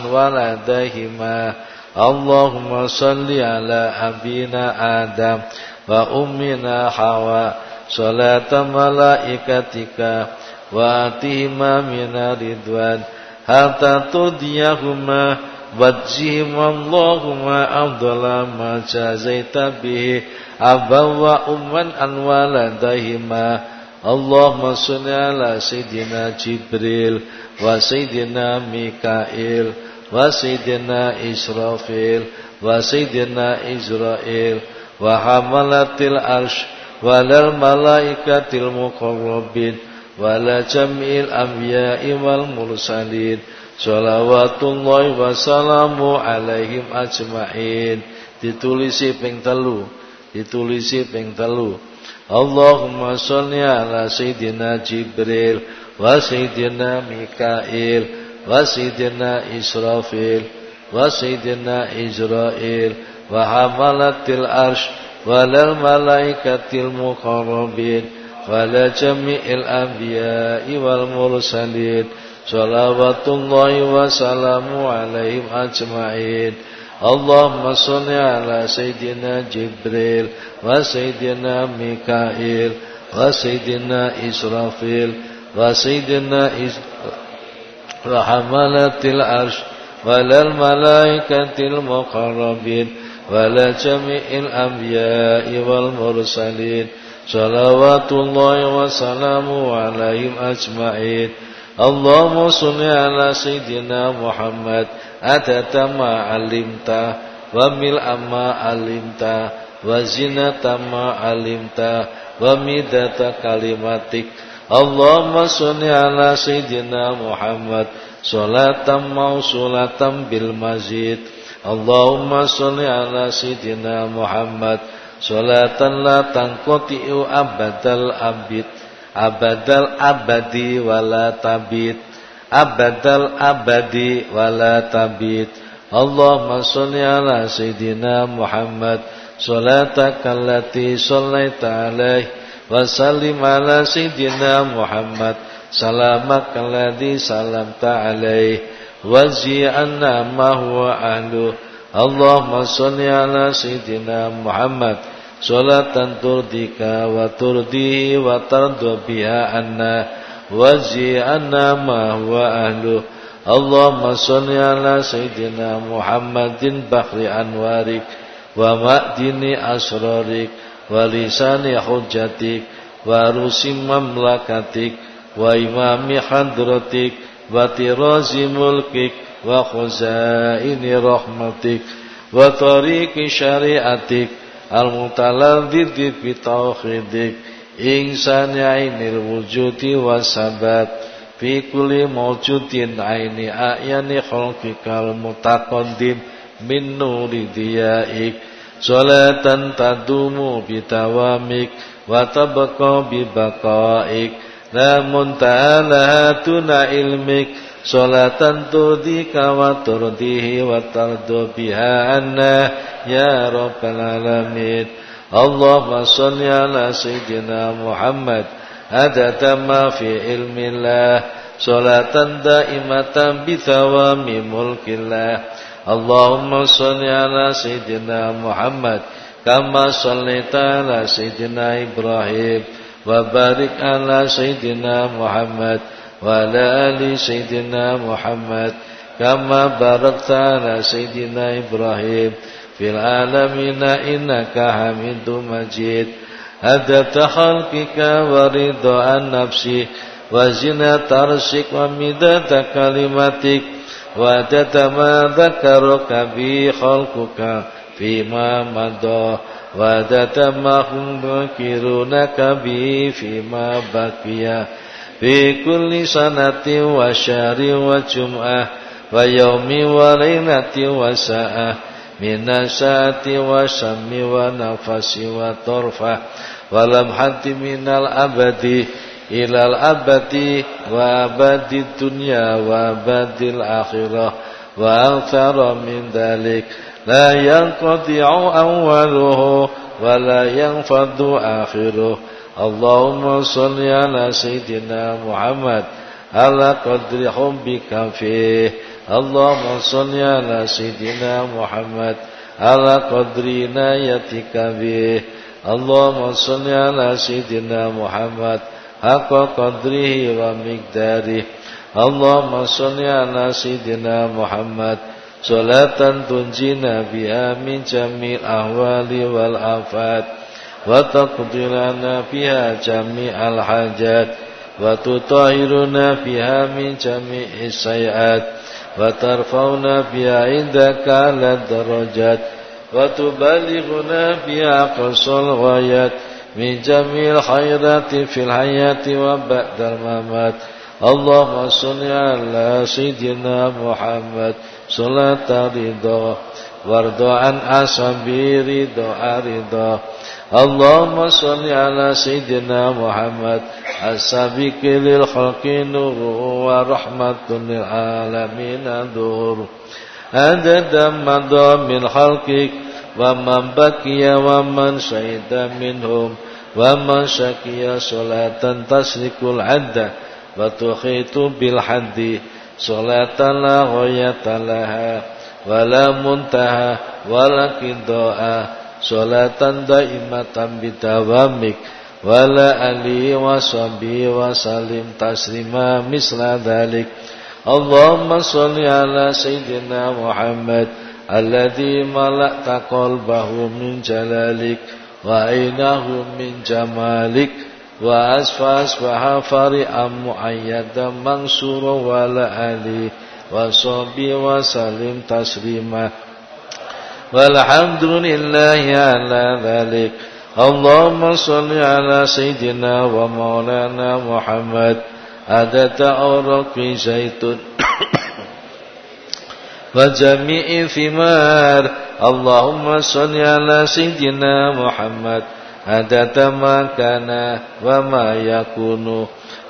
Allahumma salli ala abina Adam wa ummina Hawa salata malaikatika wa atihima mina ridwan. Hatta tudiyahuma wajihim Allahumma afdala ma jazaita bihi abawa umman an waladahima Allahumma salli ala Sayyidina Jibril Sayyidina Israel wa hamalatil arsh walal malaikatil muqarrabin wala jam'il anbiya'i wal mursalin. Salawatullahi wa salamu alaihim ajma'in. Ditulisi ping telu ditulisi ping telu. Allahumma sholli ala sayyidina Jibril wa sayyidina Mikail وسيدنا إسرافيل وسيدنا إجرائيل وحملت الأرش وللملائكة المقربين ولجميع الأنبياء والمرسلين صلوات الله وسلام عليهم أجمعين. اللهم صل على سيدنا جبريل وسيدنا ميكائيل وسيدنا إسرافيل وسيدنا وحملة العرش ولا الملائكة المقربين ولا جميع الأنبياء والمرسلين. صلوات الله وسلامه عليهم أجمعين. اللهم صل على سيدنا محمد. أتت ما علمت وملء ما علمت وزنة ما علمت ومدة كلماتك Allahumma sholli ala sayyidina Muhammad salatan mausulatan bil mazid. Allahumma sholli ala sayyidina Muhammad salatan la tanqati'u abadal abid abadal abadi wala tabid abadal abadi wala tabid. Allahumma sholli ala sayyidina Muhammad salataka allati shallaita alaihi Wa sallim ala Sayyidina Muhammad Salamaka alladhi salamta alaih وزي عنا ما هو أهله اللهم صل على سيدنا محمد صلاة ترضيك وترضيه وترضى بها عنا وزي عنا ما هو أهله اللهم صل على سيدنا محمد بحر أنوارك ومأدن أسرارك ولسان حجتك ورسم مملكتك وإمام حضرتك وطراز ملكك وخزائن رحمتك وطريق شريعتك المتلذذ بتوحيدك إنسان عين الوجود والثبات في كل موجود عين أعين خلقك المتقدم من نور ضيائك Salatan tadumu bitawamik Wa tabqa bibaqaik. La munta'ala tuna ilmik Salatan turdika wa turdihi wa tardu biha anna Ya Rabbal Alamin. Allahumma salli ala Sayyidina Muhammad Adata ma fi ilmillah. Salatan da'imatan bitawami mulkillah. Allahumma salli ala Sayyidina Muhammad Kama sallaita ala Sayyidina Ibrahim وبارك على سيدنا محمد وعلى آل سيدنا محمد كما باركت على سيدنا إبراهيم في العالمين إنك حميد مجيد. عدد خلقك ورضا النفس وزنة عرشك ومداد كلماتك وعدد ما ذكرك به خلقك فيما مضى وعدد ما هم ذكرونك به فيما بقي في كل سنة وشهر وجمعة ويوم وليلة وساعة من الساعة وشم ونفس وطرفة ولمحة من الأبد إلى الأبد وأبد الدنيا وأبد الآخرة وأكثر من ذلك لا ينقطع أوله ولا ينفض آخره اللهم صل على سيدنا محمد على قدر حبك فيه اللهم صل على سيدنا محمد على قدر عنايتك به اللهم صل على سيدنا محمد حق قدره ومقداره اللهم صل على سيدنا محمد صلاة تنجينا بها من جميع الأهوال والآفات وتقضي لنا بها جميع الحاجات وتطهرنا بها من جميع السيئات وترفعنا بها عندك على الدرجات وتبلغنا بها قصى الغايات من جميع الخيرات في الحياة وبعد الممات. اللهم صل على سيدنا محمد. صلاة رضا وارض عن أصحابه رضا رضا. اللهم صل على سيدنا محمد. السابق للخلق نور ورحمة للعالمين دور عدد مضى من خلقك ومن بكي ومن شهد منهم ومن شكي صلاة تسلك العد وتخيط بالحد صلاة لا غاية لها ولا منتهى ولا قضاء صلاة دائمة بدوامك ولا ألي وصبي وسلم تسليما مثل ذلك اللهم صل على سيدنا محمد الذي ملأت قلبه من جلالك وعينه من جمالك وأسفى أسفى فريئا مؤيدا منصورا ولا ألي وصبي وسلم تسليما. والحمد لله على ذلك. اللهم صل على سيدنا ومولانا محمد. عدد أورق زيتون وجميع ثمار. اللهم صل على سيدنا محمد. عدد ما كان وما يكون.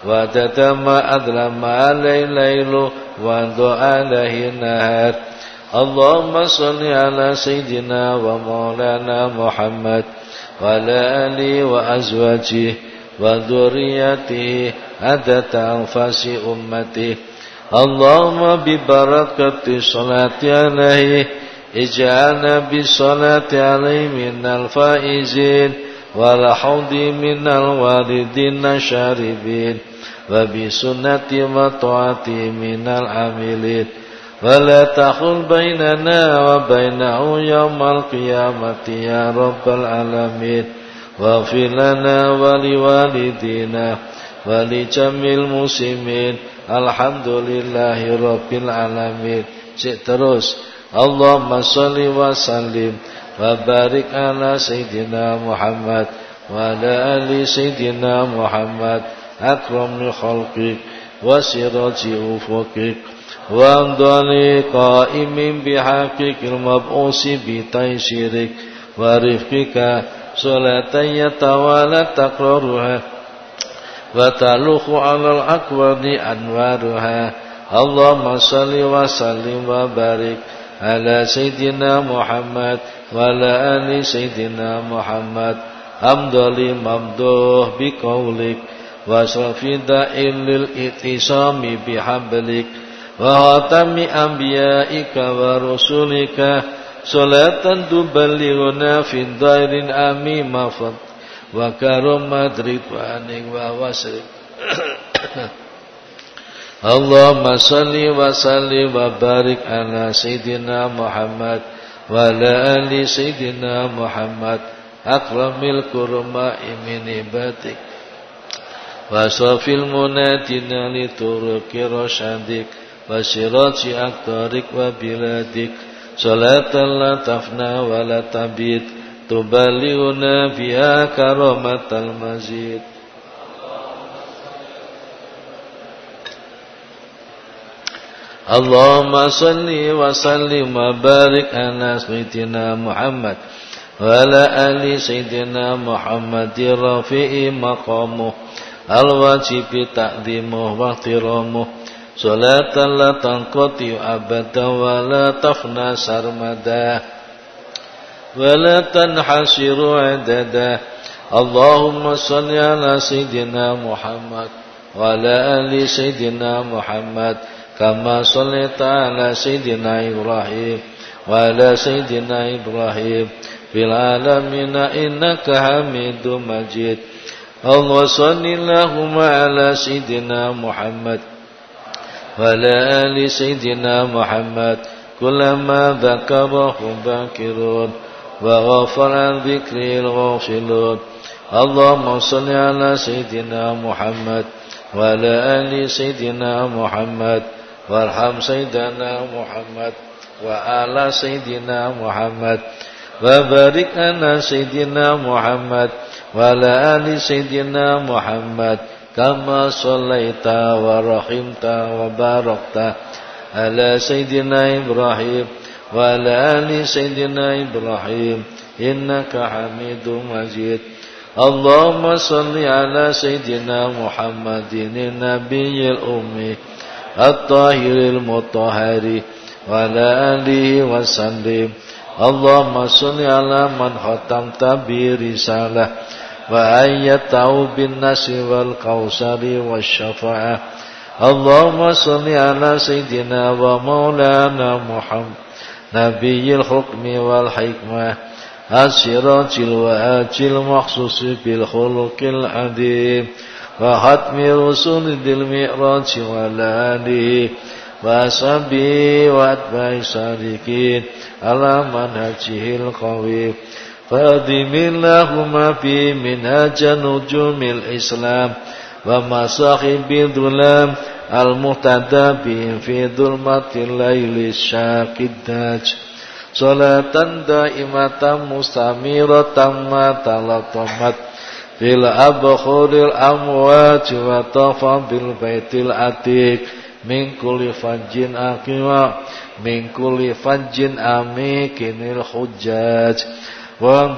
وعدد ما أظلم عليه الليل وانضع عليه النهار. اللهم صل على سيدنا ومولانا محمد. وعلى آله وأزواجه وذريته عدد أنفاس أمته. اللهم ببركة الصلاة عليه إجعلنا بالصلاة عليه من الفائزين والحوض من الواردين الشاربين وبسنة وطاعة من العاملين. ولا تخل بيننا وبينه يوم القيامة يا رب العالمين. واغفر لنا ولوالدينا ولجميع المسلمين. الحمد لله رب العالمين Cik terus Allahumma salli wa sallim wa barik ala Sayyidina Muhammad wa ala ali Sayyidina Muhammad akramul khalqik wa siraji ufuqik وأمضاني قائم بحقك المبعوث بتيسيرك ورفقك صلاة يتوالى تقررها وتلوخ على الأكوان أنوارها اللهم صل وسلم وبارك على سيدنا محمد وعلى آل سيدنا محمد أمضى ممدوح بقولك واشرف دائل للإتسام بحبلك وخاتم أنبيائك ورسلك صلاة تبلغنا في الدار الأميم wa karomat ridwanik wa wasrik Allahumma salli wa salli wa barik ala Sayyidina Muhammad wa ala ali Sayyidina Muhammad. Akramil kurma min ibadik wa safil munatina li turuki rasyadik wa sirati aktarik wa biladik. Salatan la tafna wa la tabid tubalighuna biha karamatal mazid اللهم صل وسلم وبارك على سيدنا محمد وعلى آل سيدنا محمد رفيع مقامه الواجب تقديمه واحترامه صلاة لا تنقطع أبدا ولا تفنى سرمدا ولا تنحشر عددا. اللهم صل على سيدنا محمد وعلى آل سيدنا محمد كما صليت على سيدنا إبراهيم وعلى سيدنا إبراهيم في العالمين إنك حميد مجيد. اللهم صل اللهم على سيدنا محمد وعلى آل سيدنا محمد كلما ذكره باكرون. وغفر عن ذكره الغافلون اللهم صل على سيدنا محمد وعلى آل سيدنا محمد. وارحم سيدنا محمد وآل سيدنا محمد. وبارك على سيدنا محمد وعلى آل سيدنا محمد. كما صليت ورحمت وباركت على سيدنا إبراهيم وعلى آل سيدنا إبراهيم إنك حميد مجيد اللهم صل على سيدنا محمد النبي الأمي الطاهر المطهر وعلى آله وسلم اللهم صل على من ختمت برسالة وأيته بالنسر والقوسر والشفاعة اللهم صل على سيدنا ومولانا محمد نبي الحكم والحكمة السراج الوآج المخصوص بالخلق العظيم وختم رسول ذي المعراج وعلى آله وأصحابه وأتباع الصادقين على منهجه القوي فأدم اللهم في منهج نجوم الإسلام ومصاحب الظلام المهتدى بهم في ظلمة الليل الشاق الداج صلاة دائمة مستمرة ما تلطمت fil abkhuril amwat wa tafa bil baitil atiq min kulli fajjin aqima min kulli fajjin amikinil hujjaj wa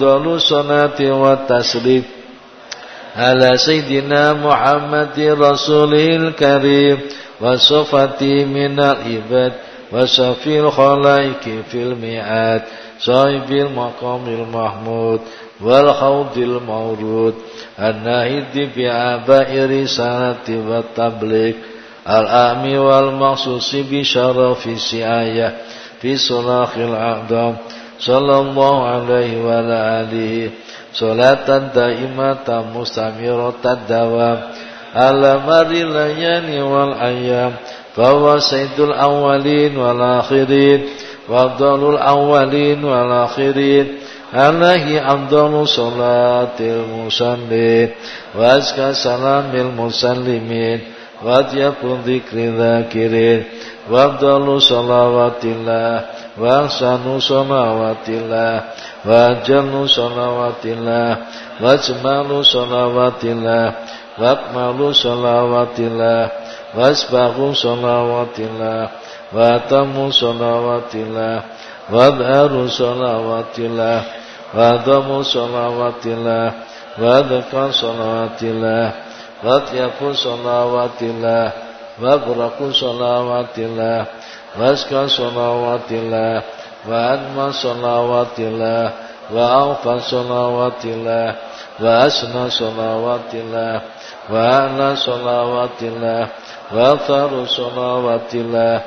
على سيدنا محمد رسوله الكريم وصفتي من العباد وصفي الخلائك في المئات صاحب المقام المحمود والخوض المورود الناهد بعباء رسالة والتبليغ الآمي والمخصوص بشرف سعية في صلاح الأعظم صلى الله عليه وعلى آله صلاة دائمة مستمرة الدوام على مر الليالي والأيام فهو سيد الأولين والآخرين وأفضل الأولين والآخرين عليه أفضل صلاة المصلين وأزكى سلام المسلمين وأطيب ذكر الذاكرين وأفضل صلوات الله وأحسن صلوات الله وأجل صلوات الله وأجمل صلوات الله وأكمل صلوات الله وأسبغ صلوات الله وأتم صلوات الله وأظهر صلوات الله وأعظم صلوات الله وأذكى صلوات الله وأطيب صلوات الله وأبرك صلوات الله وأزكى صلوات الله وأنمى صلوات الله وأوفى صلوات الله وأسنى صلوات الله وأعلى صلوات الله وأثر صلوات الله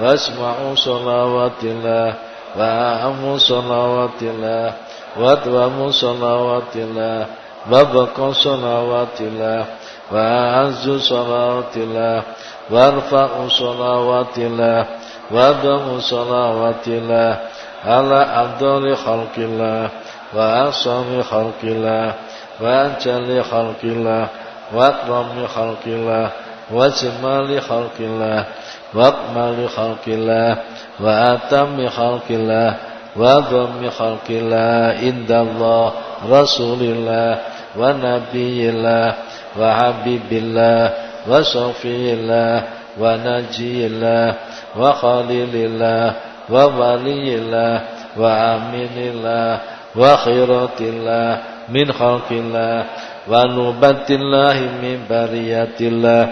وأسمع صلوات الله وأعم صلوات الله وأدوم صلوات الله وابقى صلوات الله وأعز صلوات الله وارفع صلوات الله ودم صلوات الله على أفضل خلق الله وأعصم خلق الله وأجل خلق الله وأكرم خلق الله وجمال خلق الله وأكمل خلق الله وأتم خلق الله وأضم خلق الله عند الله رسول الله ونبي الله وحبيب الله وصفي الله ونجي الله وخليل الله وولي الله وأمين الله وخيرة الله من خلق الله ونوبة الله من برية الله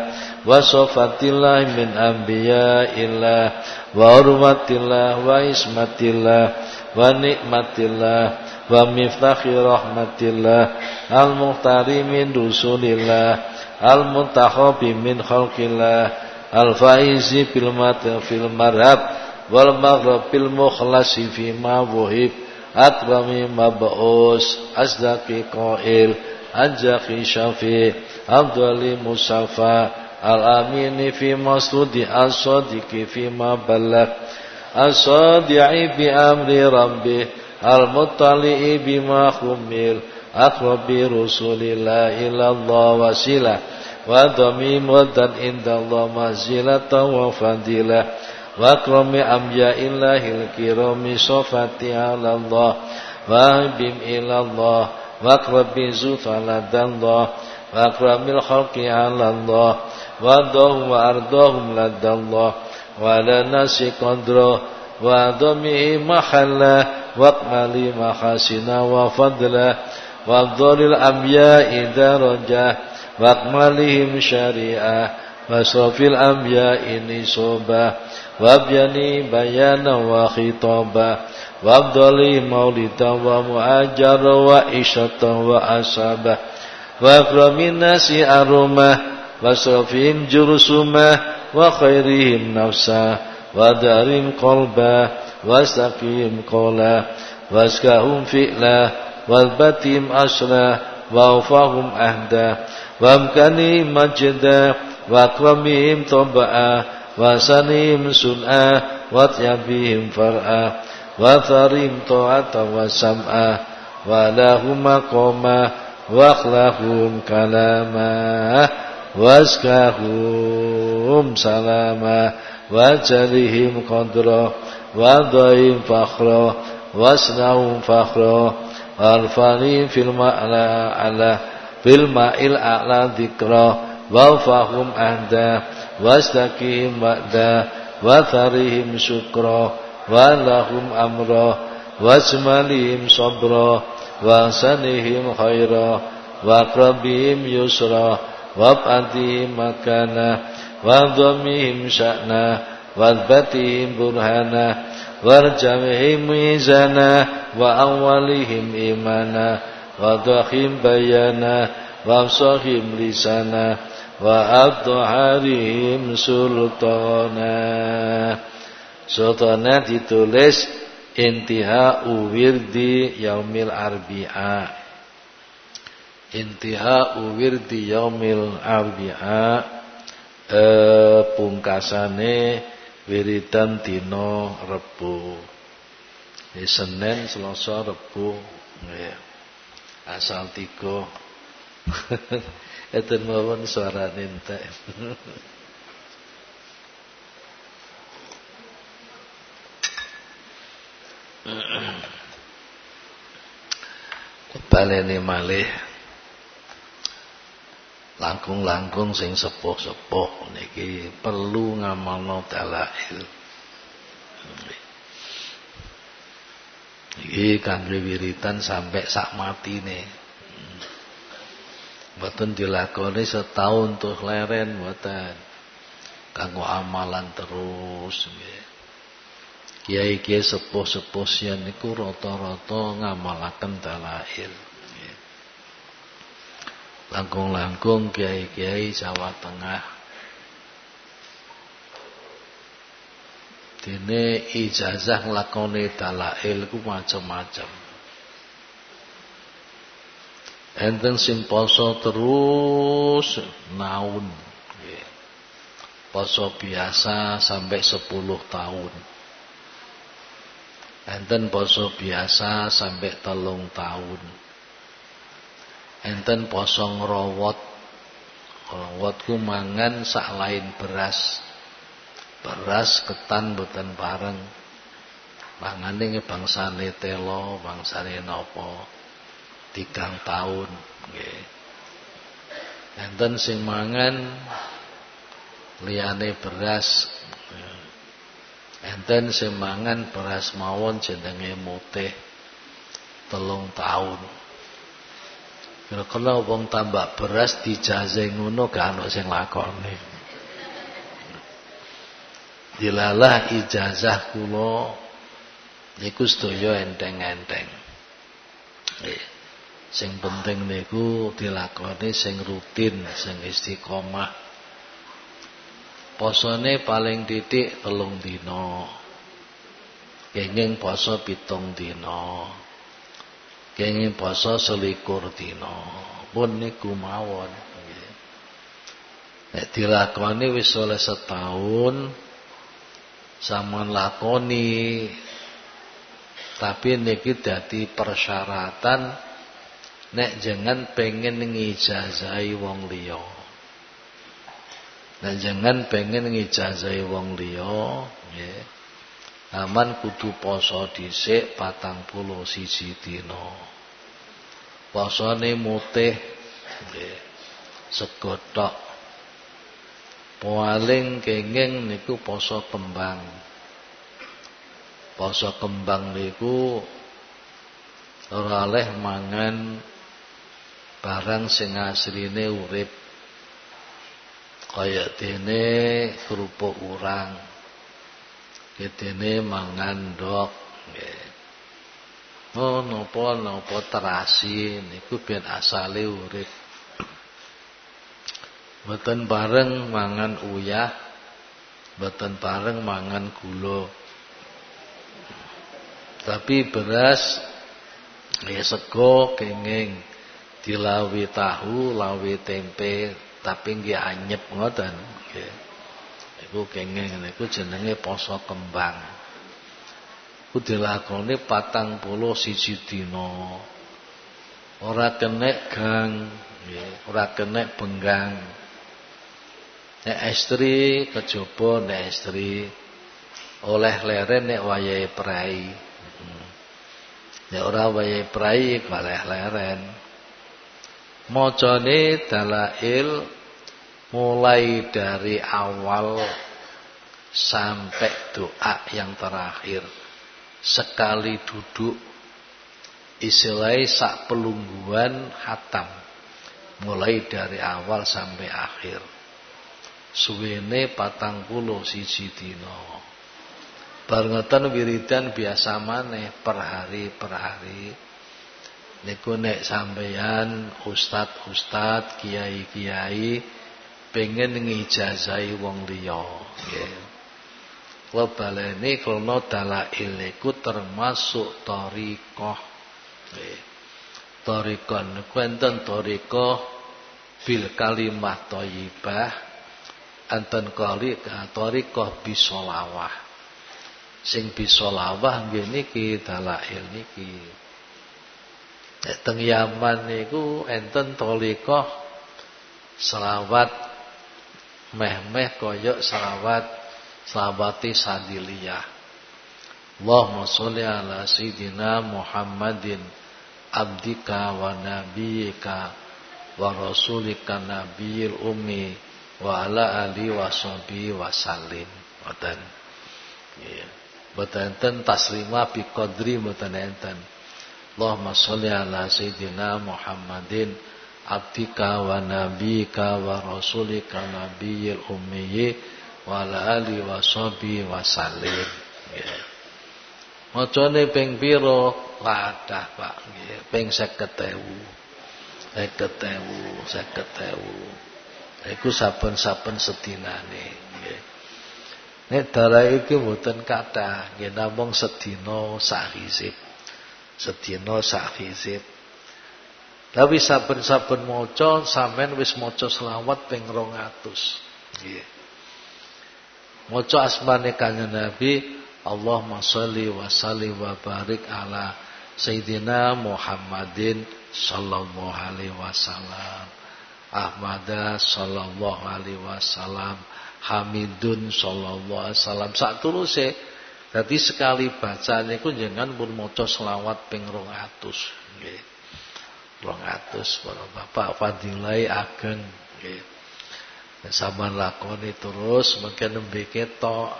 وصفة الله من أنبياء الله وعروة الله وإسمة الله ونعمة الله ومفتاح رحمة الله المختار من رسول الله المنتخب من خلق الله الفائز في المرهب والمغرب المخلص فيما وهب أكرم مبعوث أصدق قائل أنجخ شفيع أفضل مصطفى الأمين في مسجد الصادق فيما بلغ الصادع بأمر ربه المطلع بما خمل أقرب رسول الله إلى الله وسيلة ودميم ودن عند الله منزلة وفضيلة وأكرم أنبياء الله الكرام صفاتي على الله وأهبهم إلى الله وأقرب زوفا لدى الله وأكرم الخلق على الله وأرضاهم وأرضاهم لدى الله وعلى الناس قدره وأعظمه محلا وأكمل محاسنا وفضلا وأفضل الأنبياء درجة وأكملهم شريعة وأشرف الأنبياء نصوبا وأبيني بيانا وخطابا وأفضل مولدا ومؤجر وعشة وأصابا وأكرم الناس أرمه وأشرفهم جرسمه وخيرهم نفسا ودارهم قلبا واستقيم قولا واسكاهم فئلا والبتهم أسرا وأوفاهم أهدا وأمكانهم مجدا وأكرمهم طبعا وسنهم سنعا وطيبهم فرعا وثرهم طاعة وسمعا ولهم مقاما واخلاقهم كلاما واسكاهم سلاما وجلهم قدرا وضعهم فخرا واسنعهم فخرا وارفعني في المعنى على bil ma'il a'la dzikrah wa fahum ahda wastakihim wa'da wa tharihim syukra wa lahum amra wa jmalihim sabra wa sanihim khaira wa qabihim yusra wa b'atihim makana wa dhamihim sya'na wa batihim burhana warjamihim mizana wa awalihim imana wa dakhim bayana وأبصرهم لسانا وأضحارهم sultana Sultana ditulis intiha uwirdi yaumil arbi'a intiha uwirdi yaumil arbi'a eh, pungkasane wiridan dina Rebo di Senin Selasa Rebo ya. asal tiga Eten mawon suara entek. baleni malih. Langkung-langkung sing sepuh-sepuh niki perlu ngamalno dalail. Iki kangge wiritan sampai sak matine Mboten dilakoni setahun tuh leren mboten. Kanggo amalan terus nggih. Kiai-kiai sepuh-sepuh sian niku rata-rata ngamalaken dalail. Langkung-langkung kiai-kiai Jawa Tengah Dene ijazah nglakoni dalail ku macam-macam. Enten sing poso terus naun. Poso biasa sampai 10 tahun. Enten poso biasa sampai telung tahun. Enten poso ngerawat. Ngerawat ku mangan sak lain beras. Beras ketan boten bareng. Mangane bangsane telo, bangsane napa. Tigang tahun. Enten sing mangan beras. Enten semangan beras mawon jenenge mutih telung tahun. Kira-kira wong tambah beras dijazah ngono gak ana sing lakone dilalah ijazah kula niku sedaya enteng-enteng sing penting niku dilakoni sing rutin sing istiqomah Posone paling titik telung dina. Kenging poso pitung dina. Kenging poso selikur dina. Pun niku mawon. Nek dilakoni wis oleh setahun sampean lakoni tapi niki dadi persyaratan nek jangan pengen ngijazahi wong liya. Dan jangan pengen ngijazai wong liya, nggih. Aman kudu poso dhisik siji dina. Posone mutih nggih. Segotok. Paling kenging niku poso kembang. Poso kembang niku ora mangan barang sing asline urip kaya dene kerupuk urang dene mangan ndok nggih. Oh napa napa terasi niku ben asale urip. Mboten bareng mangan uyah mboten bareng mangan gula. Tapi beras ya sego kenging dilawi tahu lawi tempe tapi nggih anyep ngoten. Nggih. Iku kenging niku jenenge poso kembang. Ku dilakoni patang puluh siji dina. Ora kenek gang nggih ora kenek benggang. Nek estri kejaba nek estri. Oleh leren nek wayahe prai. Nek ora wayahe prai oleh leren Mocone dalail mulai dari awal sampai doa yang terakhir. Sekali duduk istilahnya sak pelungguan hatam. Mulai dari awal sampai akhir. Suwene patang puluh siji dino. Barengetan wiridan biasa maneh per hari per hari niku nek sampeyan ustad-ustad, kiai-kiai pengen ngijazahi wong liya nggih. Baleni krana dalail niku termasuk thariqah. Nggih. Thariqah niku enten thariqah bil kalimah thayyibah enten kali thariqah bisolawah. Sing bisolawah nggih niki dalail niki. Teng Yaman niku enten tolikoh selawat meh-meh koyok selawat selawati sadiliyah. Allahumma sholli ala sayyidina Muhammadin abdika wa nabiyyika wa rasulika nabiyil ummi wa ala ali wa sahbihi wa sallim. Boten. Nggih. Boten enten taslima bi qadri boten enten. Allahumma sholli ala sayyidina Muhammadin abdika wa nabiyika wa rasulika nabiyil ummiyi wa ala ali wa sahbihi wa sallim. Nggih. Macane ping pira? Kathah, Pak. Nggih, ping 50.000. 50.000, 50.000. Iku saben-saben sedinane, nggih. Nek dalah iki mboten kathah, nggih namung sedina sak hizib sedina sak hizib Tapi saben-saben maca sampean wis maca selawat ping 200. Nggih. Maca asmane kanjeng Nabi, Allahumma sholli wa sallim wa barik ala Sayyidina Muhammadin sallallahu alaihi wasallam. Ahmada sallallahu alaihi wasallam. Hamidun sallallahu alaihi wasallam. Sak tuluse dadi sekali baca niku jenengan pun maca selawat ping 200 nggih. 200 para bapak fadilai ageng nggih. Sampeyan lakoni terus mungkin nembe ketok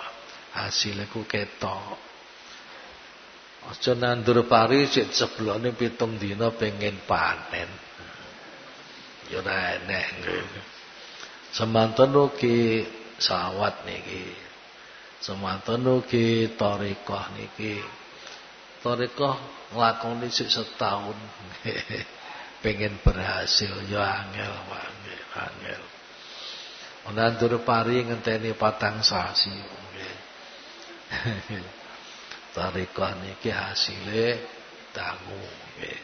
hasilnya ku ketok. Aja nandur pari sik seblone pitung dina pengen panen. Ya ora enek. Semanten ugi sawat niki. Semanten ugi tarekah niki. Tarekah nglakoni sik setahun. pengen berhasil ya angel angel angel. Nandur pari ngenteni patang sasi. Nggih. Tarikah niki hasile dangu nggih.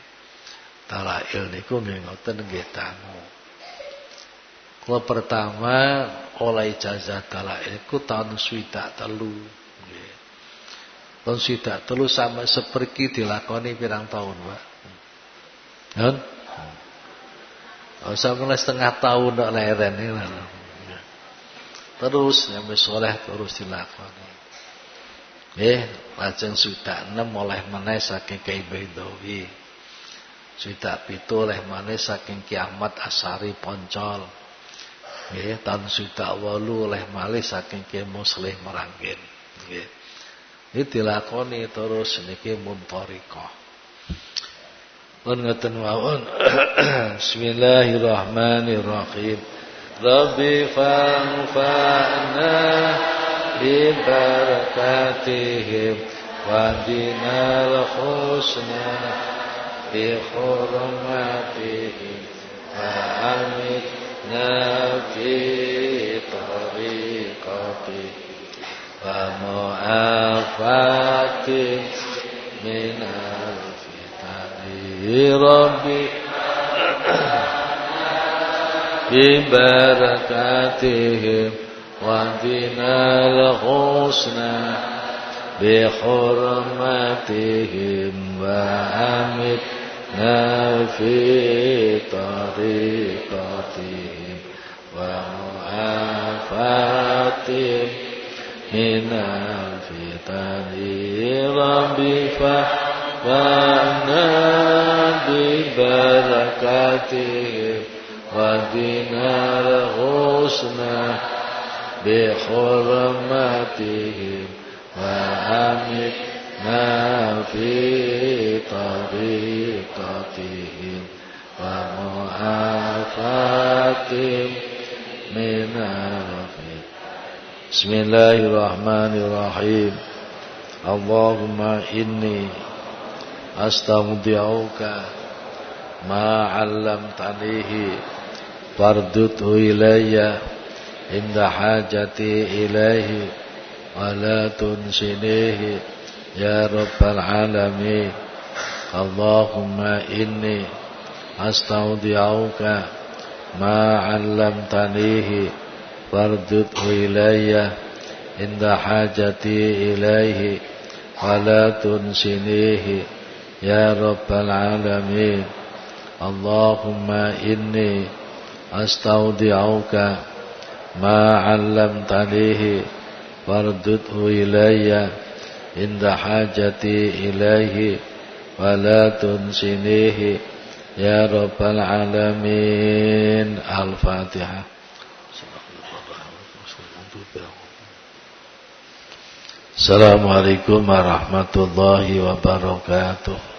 Talail niku nggih ngoten nggih Kalau pertama oleh ijazah talail ku tahun swidak telu tahun swidak telu sama seperti dilakoni pirang tahun Pak Kan? Usah mulai setengah tahun nak leren ini. Terus yang soleh terus dilakoni. Eh, lajeng sudah enam oleh mana saking Kiai Baidawi. Sudah pitu oleh mana saking kiamat Asari Poncol. Eh, tahun sudah walu oleh malih saking Kiai Muslih Merangkin. Eh, ini dilakoni terus niki muntorikoh. Pun ngeten mawon. Bismillahirrahmanirrahim. Rabbi fanfa'na bi barakatihim wa dinal husna bi hurmatihim wa لنا في طريقتك ومعافاتك من الفتن ربي. ببركاتهم ودنا الحسنى. بحرمتهم وأمتنا في طريقتهم ومعافاتهم من الفتن ربي فهم وأنا ببركاتهم ودنا الحسنى بحرمتهم وأمتنا في طريقتهم ومعافاتهم من الفتن بسم الله الرحمن الرحيم اللهم إني astaudi'uka ma 'allamtanihi farduthu ilayya inda hajati ilaihi wa la tunsinihi ya rabbal alamin Allahumma inni astaudi'uka ma 'allamtanihi farduthu ilayya inda hajati ilaihi wa la tunsinihi يا رب العالمين اللهم إني أستودعك ما علمتنيه فاردده إلي عند حاجتي إليه ولا تنسنيه يا رب العالمين الفاتحة Assalamualaikum warahmatullahi wabarakatuh